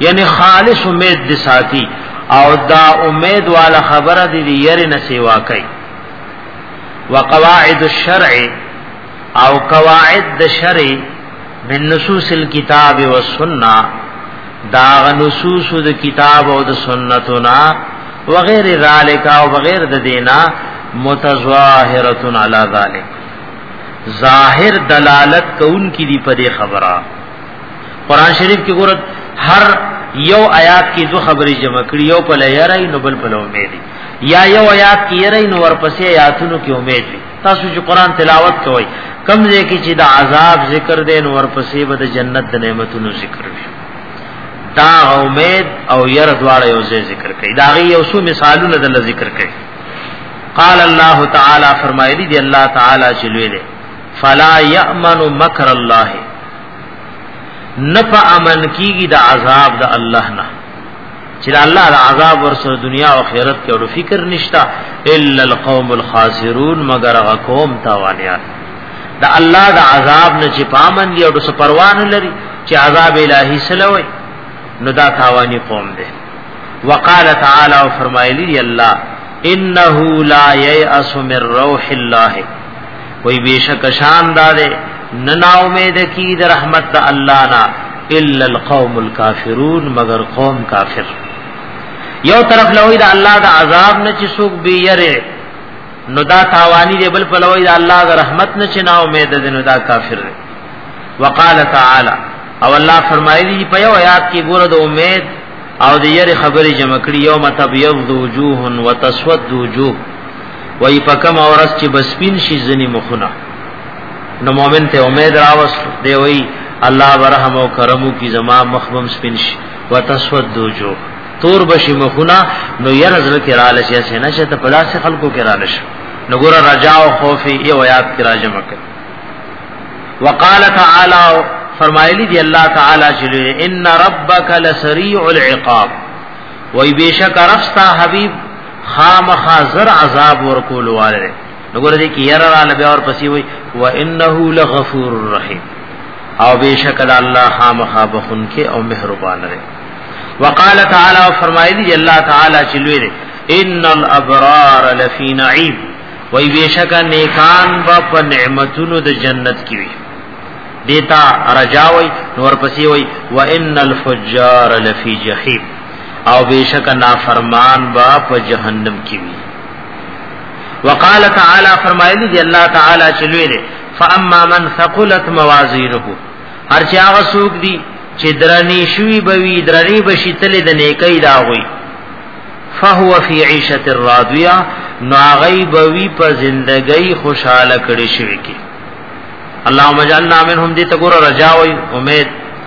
یعنی خالص امید دی ساتی او دا امید والا خبره دی دی یری نسیوا کئی وقواعد الشرع او قواعد د شرع من نصوص الكتاب والسنه دا نصوص د کتاب او د سنتنا وغیر ذالک او بغیر د دینا متظاهرتن علی ذالک ظاهر دلالت کون کی دی په خبره قران شریف کې ګورت هر یو آیات کې دوه خبرې جمع کړي یو په لایرای نو بل په امید یا یو آیات کې یری نو ورپسې آیاتونو کې امید وي تاسو چې قران تلاوت کوئ کم ځای کې چې د عذاب ذکر دی نو ورپسې به د جنت د نعمتونو ذکر وي دا امید او ير دواړه یو ځای ذکر کړي دا غي یو څو مثالونه د ذکر کړي قال الله تعالی فرمایلی دی الله تعالی چې لوی دی فلا یامن مکر الله نفع امن کیږي د عذاب د الله نه چې الله د عذاب ورسره دنیا او آخرت کې ورو فکر نشتا الا القوم الخاسرون مگر هغه قوم تاوانیان د الله د عذاب نه چې پامن دی او د سپروان لري چې عذاب الهي سلوي نو دا تاوانی قوم دی وقال تعالی فرمایلی الله انه لا یئس من روح الله وای بیشک شان دار نه نا امید کی د رحمت د الله نا الا القوم الكافرون مگر قوم کافر یو طرف لوی د الله د عذاب نه چې سوق بي يره نو دا تاوانی دی بل په لوی د الله د رحمت نه چې نا امید دي نو دا کافر دی وقال تعالی او الله فرمایلی په یو آیات کې ګوره د امید او د یری خبرې جمع کړي یوم تبیض وجوه وتسود وجوه وای په کوم اورس چې بسپین شي ځنی مخونه نو مؤمن ته امید راوست دی وای الله ورحم او کرم کی زما مخبم سپین شي وتسود دوجو تور بشي مخونه نو ير زړه کې را لشي سينه شه ته پلاس خلکو کې را لشي نو ګور رجا او خوف یې ویات کې راځم کړ وقال تعالی فرمایلی دی الله تعالی چې ان ربک لسریع العقاب وای بشک رستا حبیب خامخا زر عذاب ورکول والے نګور دې کې یاره را لبه اور پسی وي و انه لغفور الرحیم او بشکل الله خامخا بخون کې او مهربان لري وقال تعالی فرمایلی الله تعالی چې لوی دی ان الابرار لفی نعیم وای بشک نیکان با په نعمتونو د جنت کې وي دیتا رجاوی نور پسی وی وان الفجار لفی جهنم او بیشک نافرمان با په جهنم کې وي وقال تعالی فرمایلی دی الله تعالی چلوې نه فاما من ثقلت موازینه هر چا غسوک دی چې درنی شوی بوي درنی بشی تل د نیکی دا وي فهو فی عیشه الراضیه ناغی بوی په زندګۍ خوشاله کړي شوی کی اللهم اجعلنا منهم دې تګور رجا او امید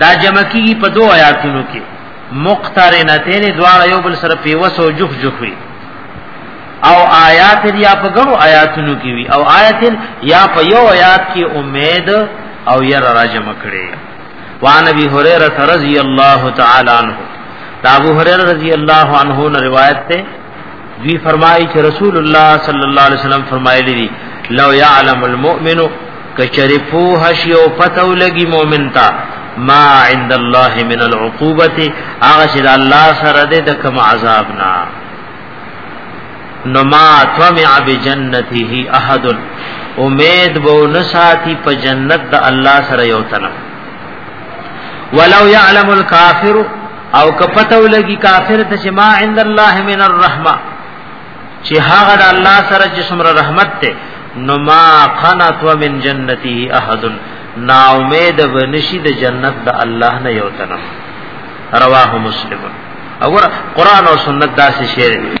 دا جمع کیږي په دوه آیاتونو کې مقترنتین دواړه یو بل سره پیوس او جخ جخ وي او آیات یا په غنو آیاتونو کې وي او آیات یا په یو آیات کې امید او ير راجم کړي وان ابي هريره رضی الله تعالی عنہ دا ابو هريره رضی الله عنه روایت ته دوی فرمایي چې رسول الله صلی الله علیه وسلم فرمایلی دي لو يعلم المؤمن کچری پوه شي او پتو لګي مؤمن ته ما عند الله من العقوبه هغه چې الله سره دې د کوم عذاب نه نو ما طمع بجنته احد امید بو نساتی په جنت د الله سره یو تنه ولو يعلم الكافر او کپتو لګي کافر ته چې ما عند الله من الرحمه چې هغه د الله سره چې څومره رحمت ته نو ما قنط ومن جنته احد نا امید ونشي د جنت د الله نه یو تنه رواه مسلم او قرآن او سنت داسې شعر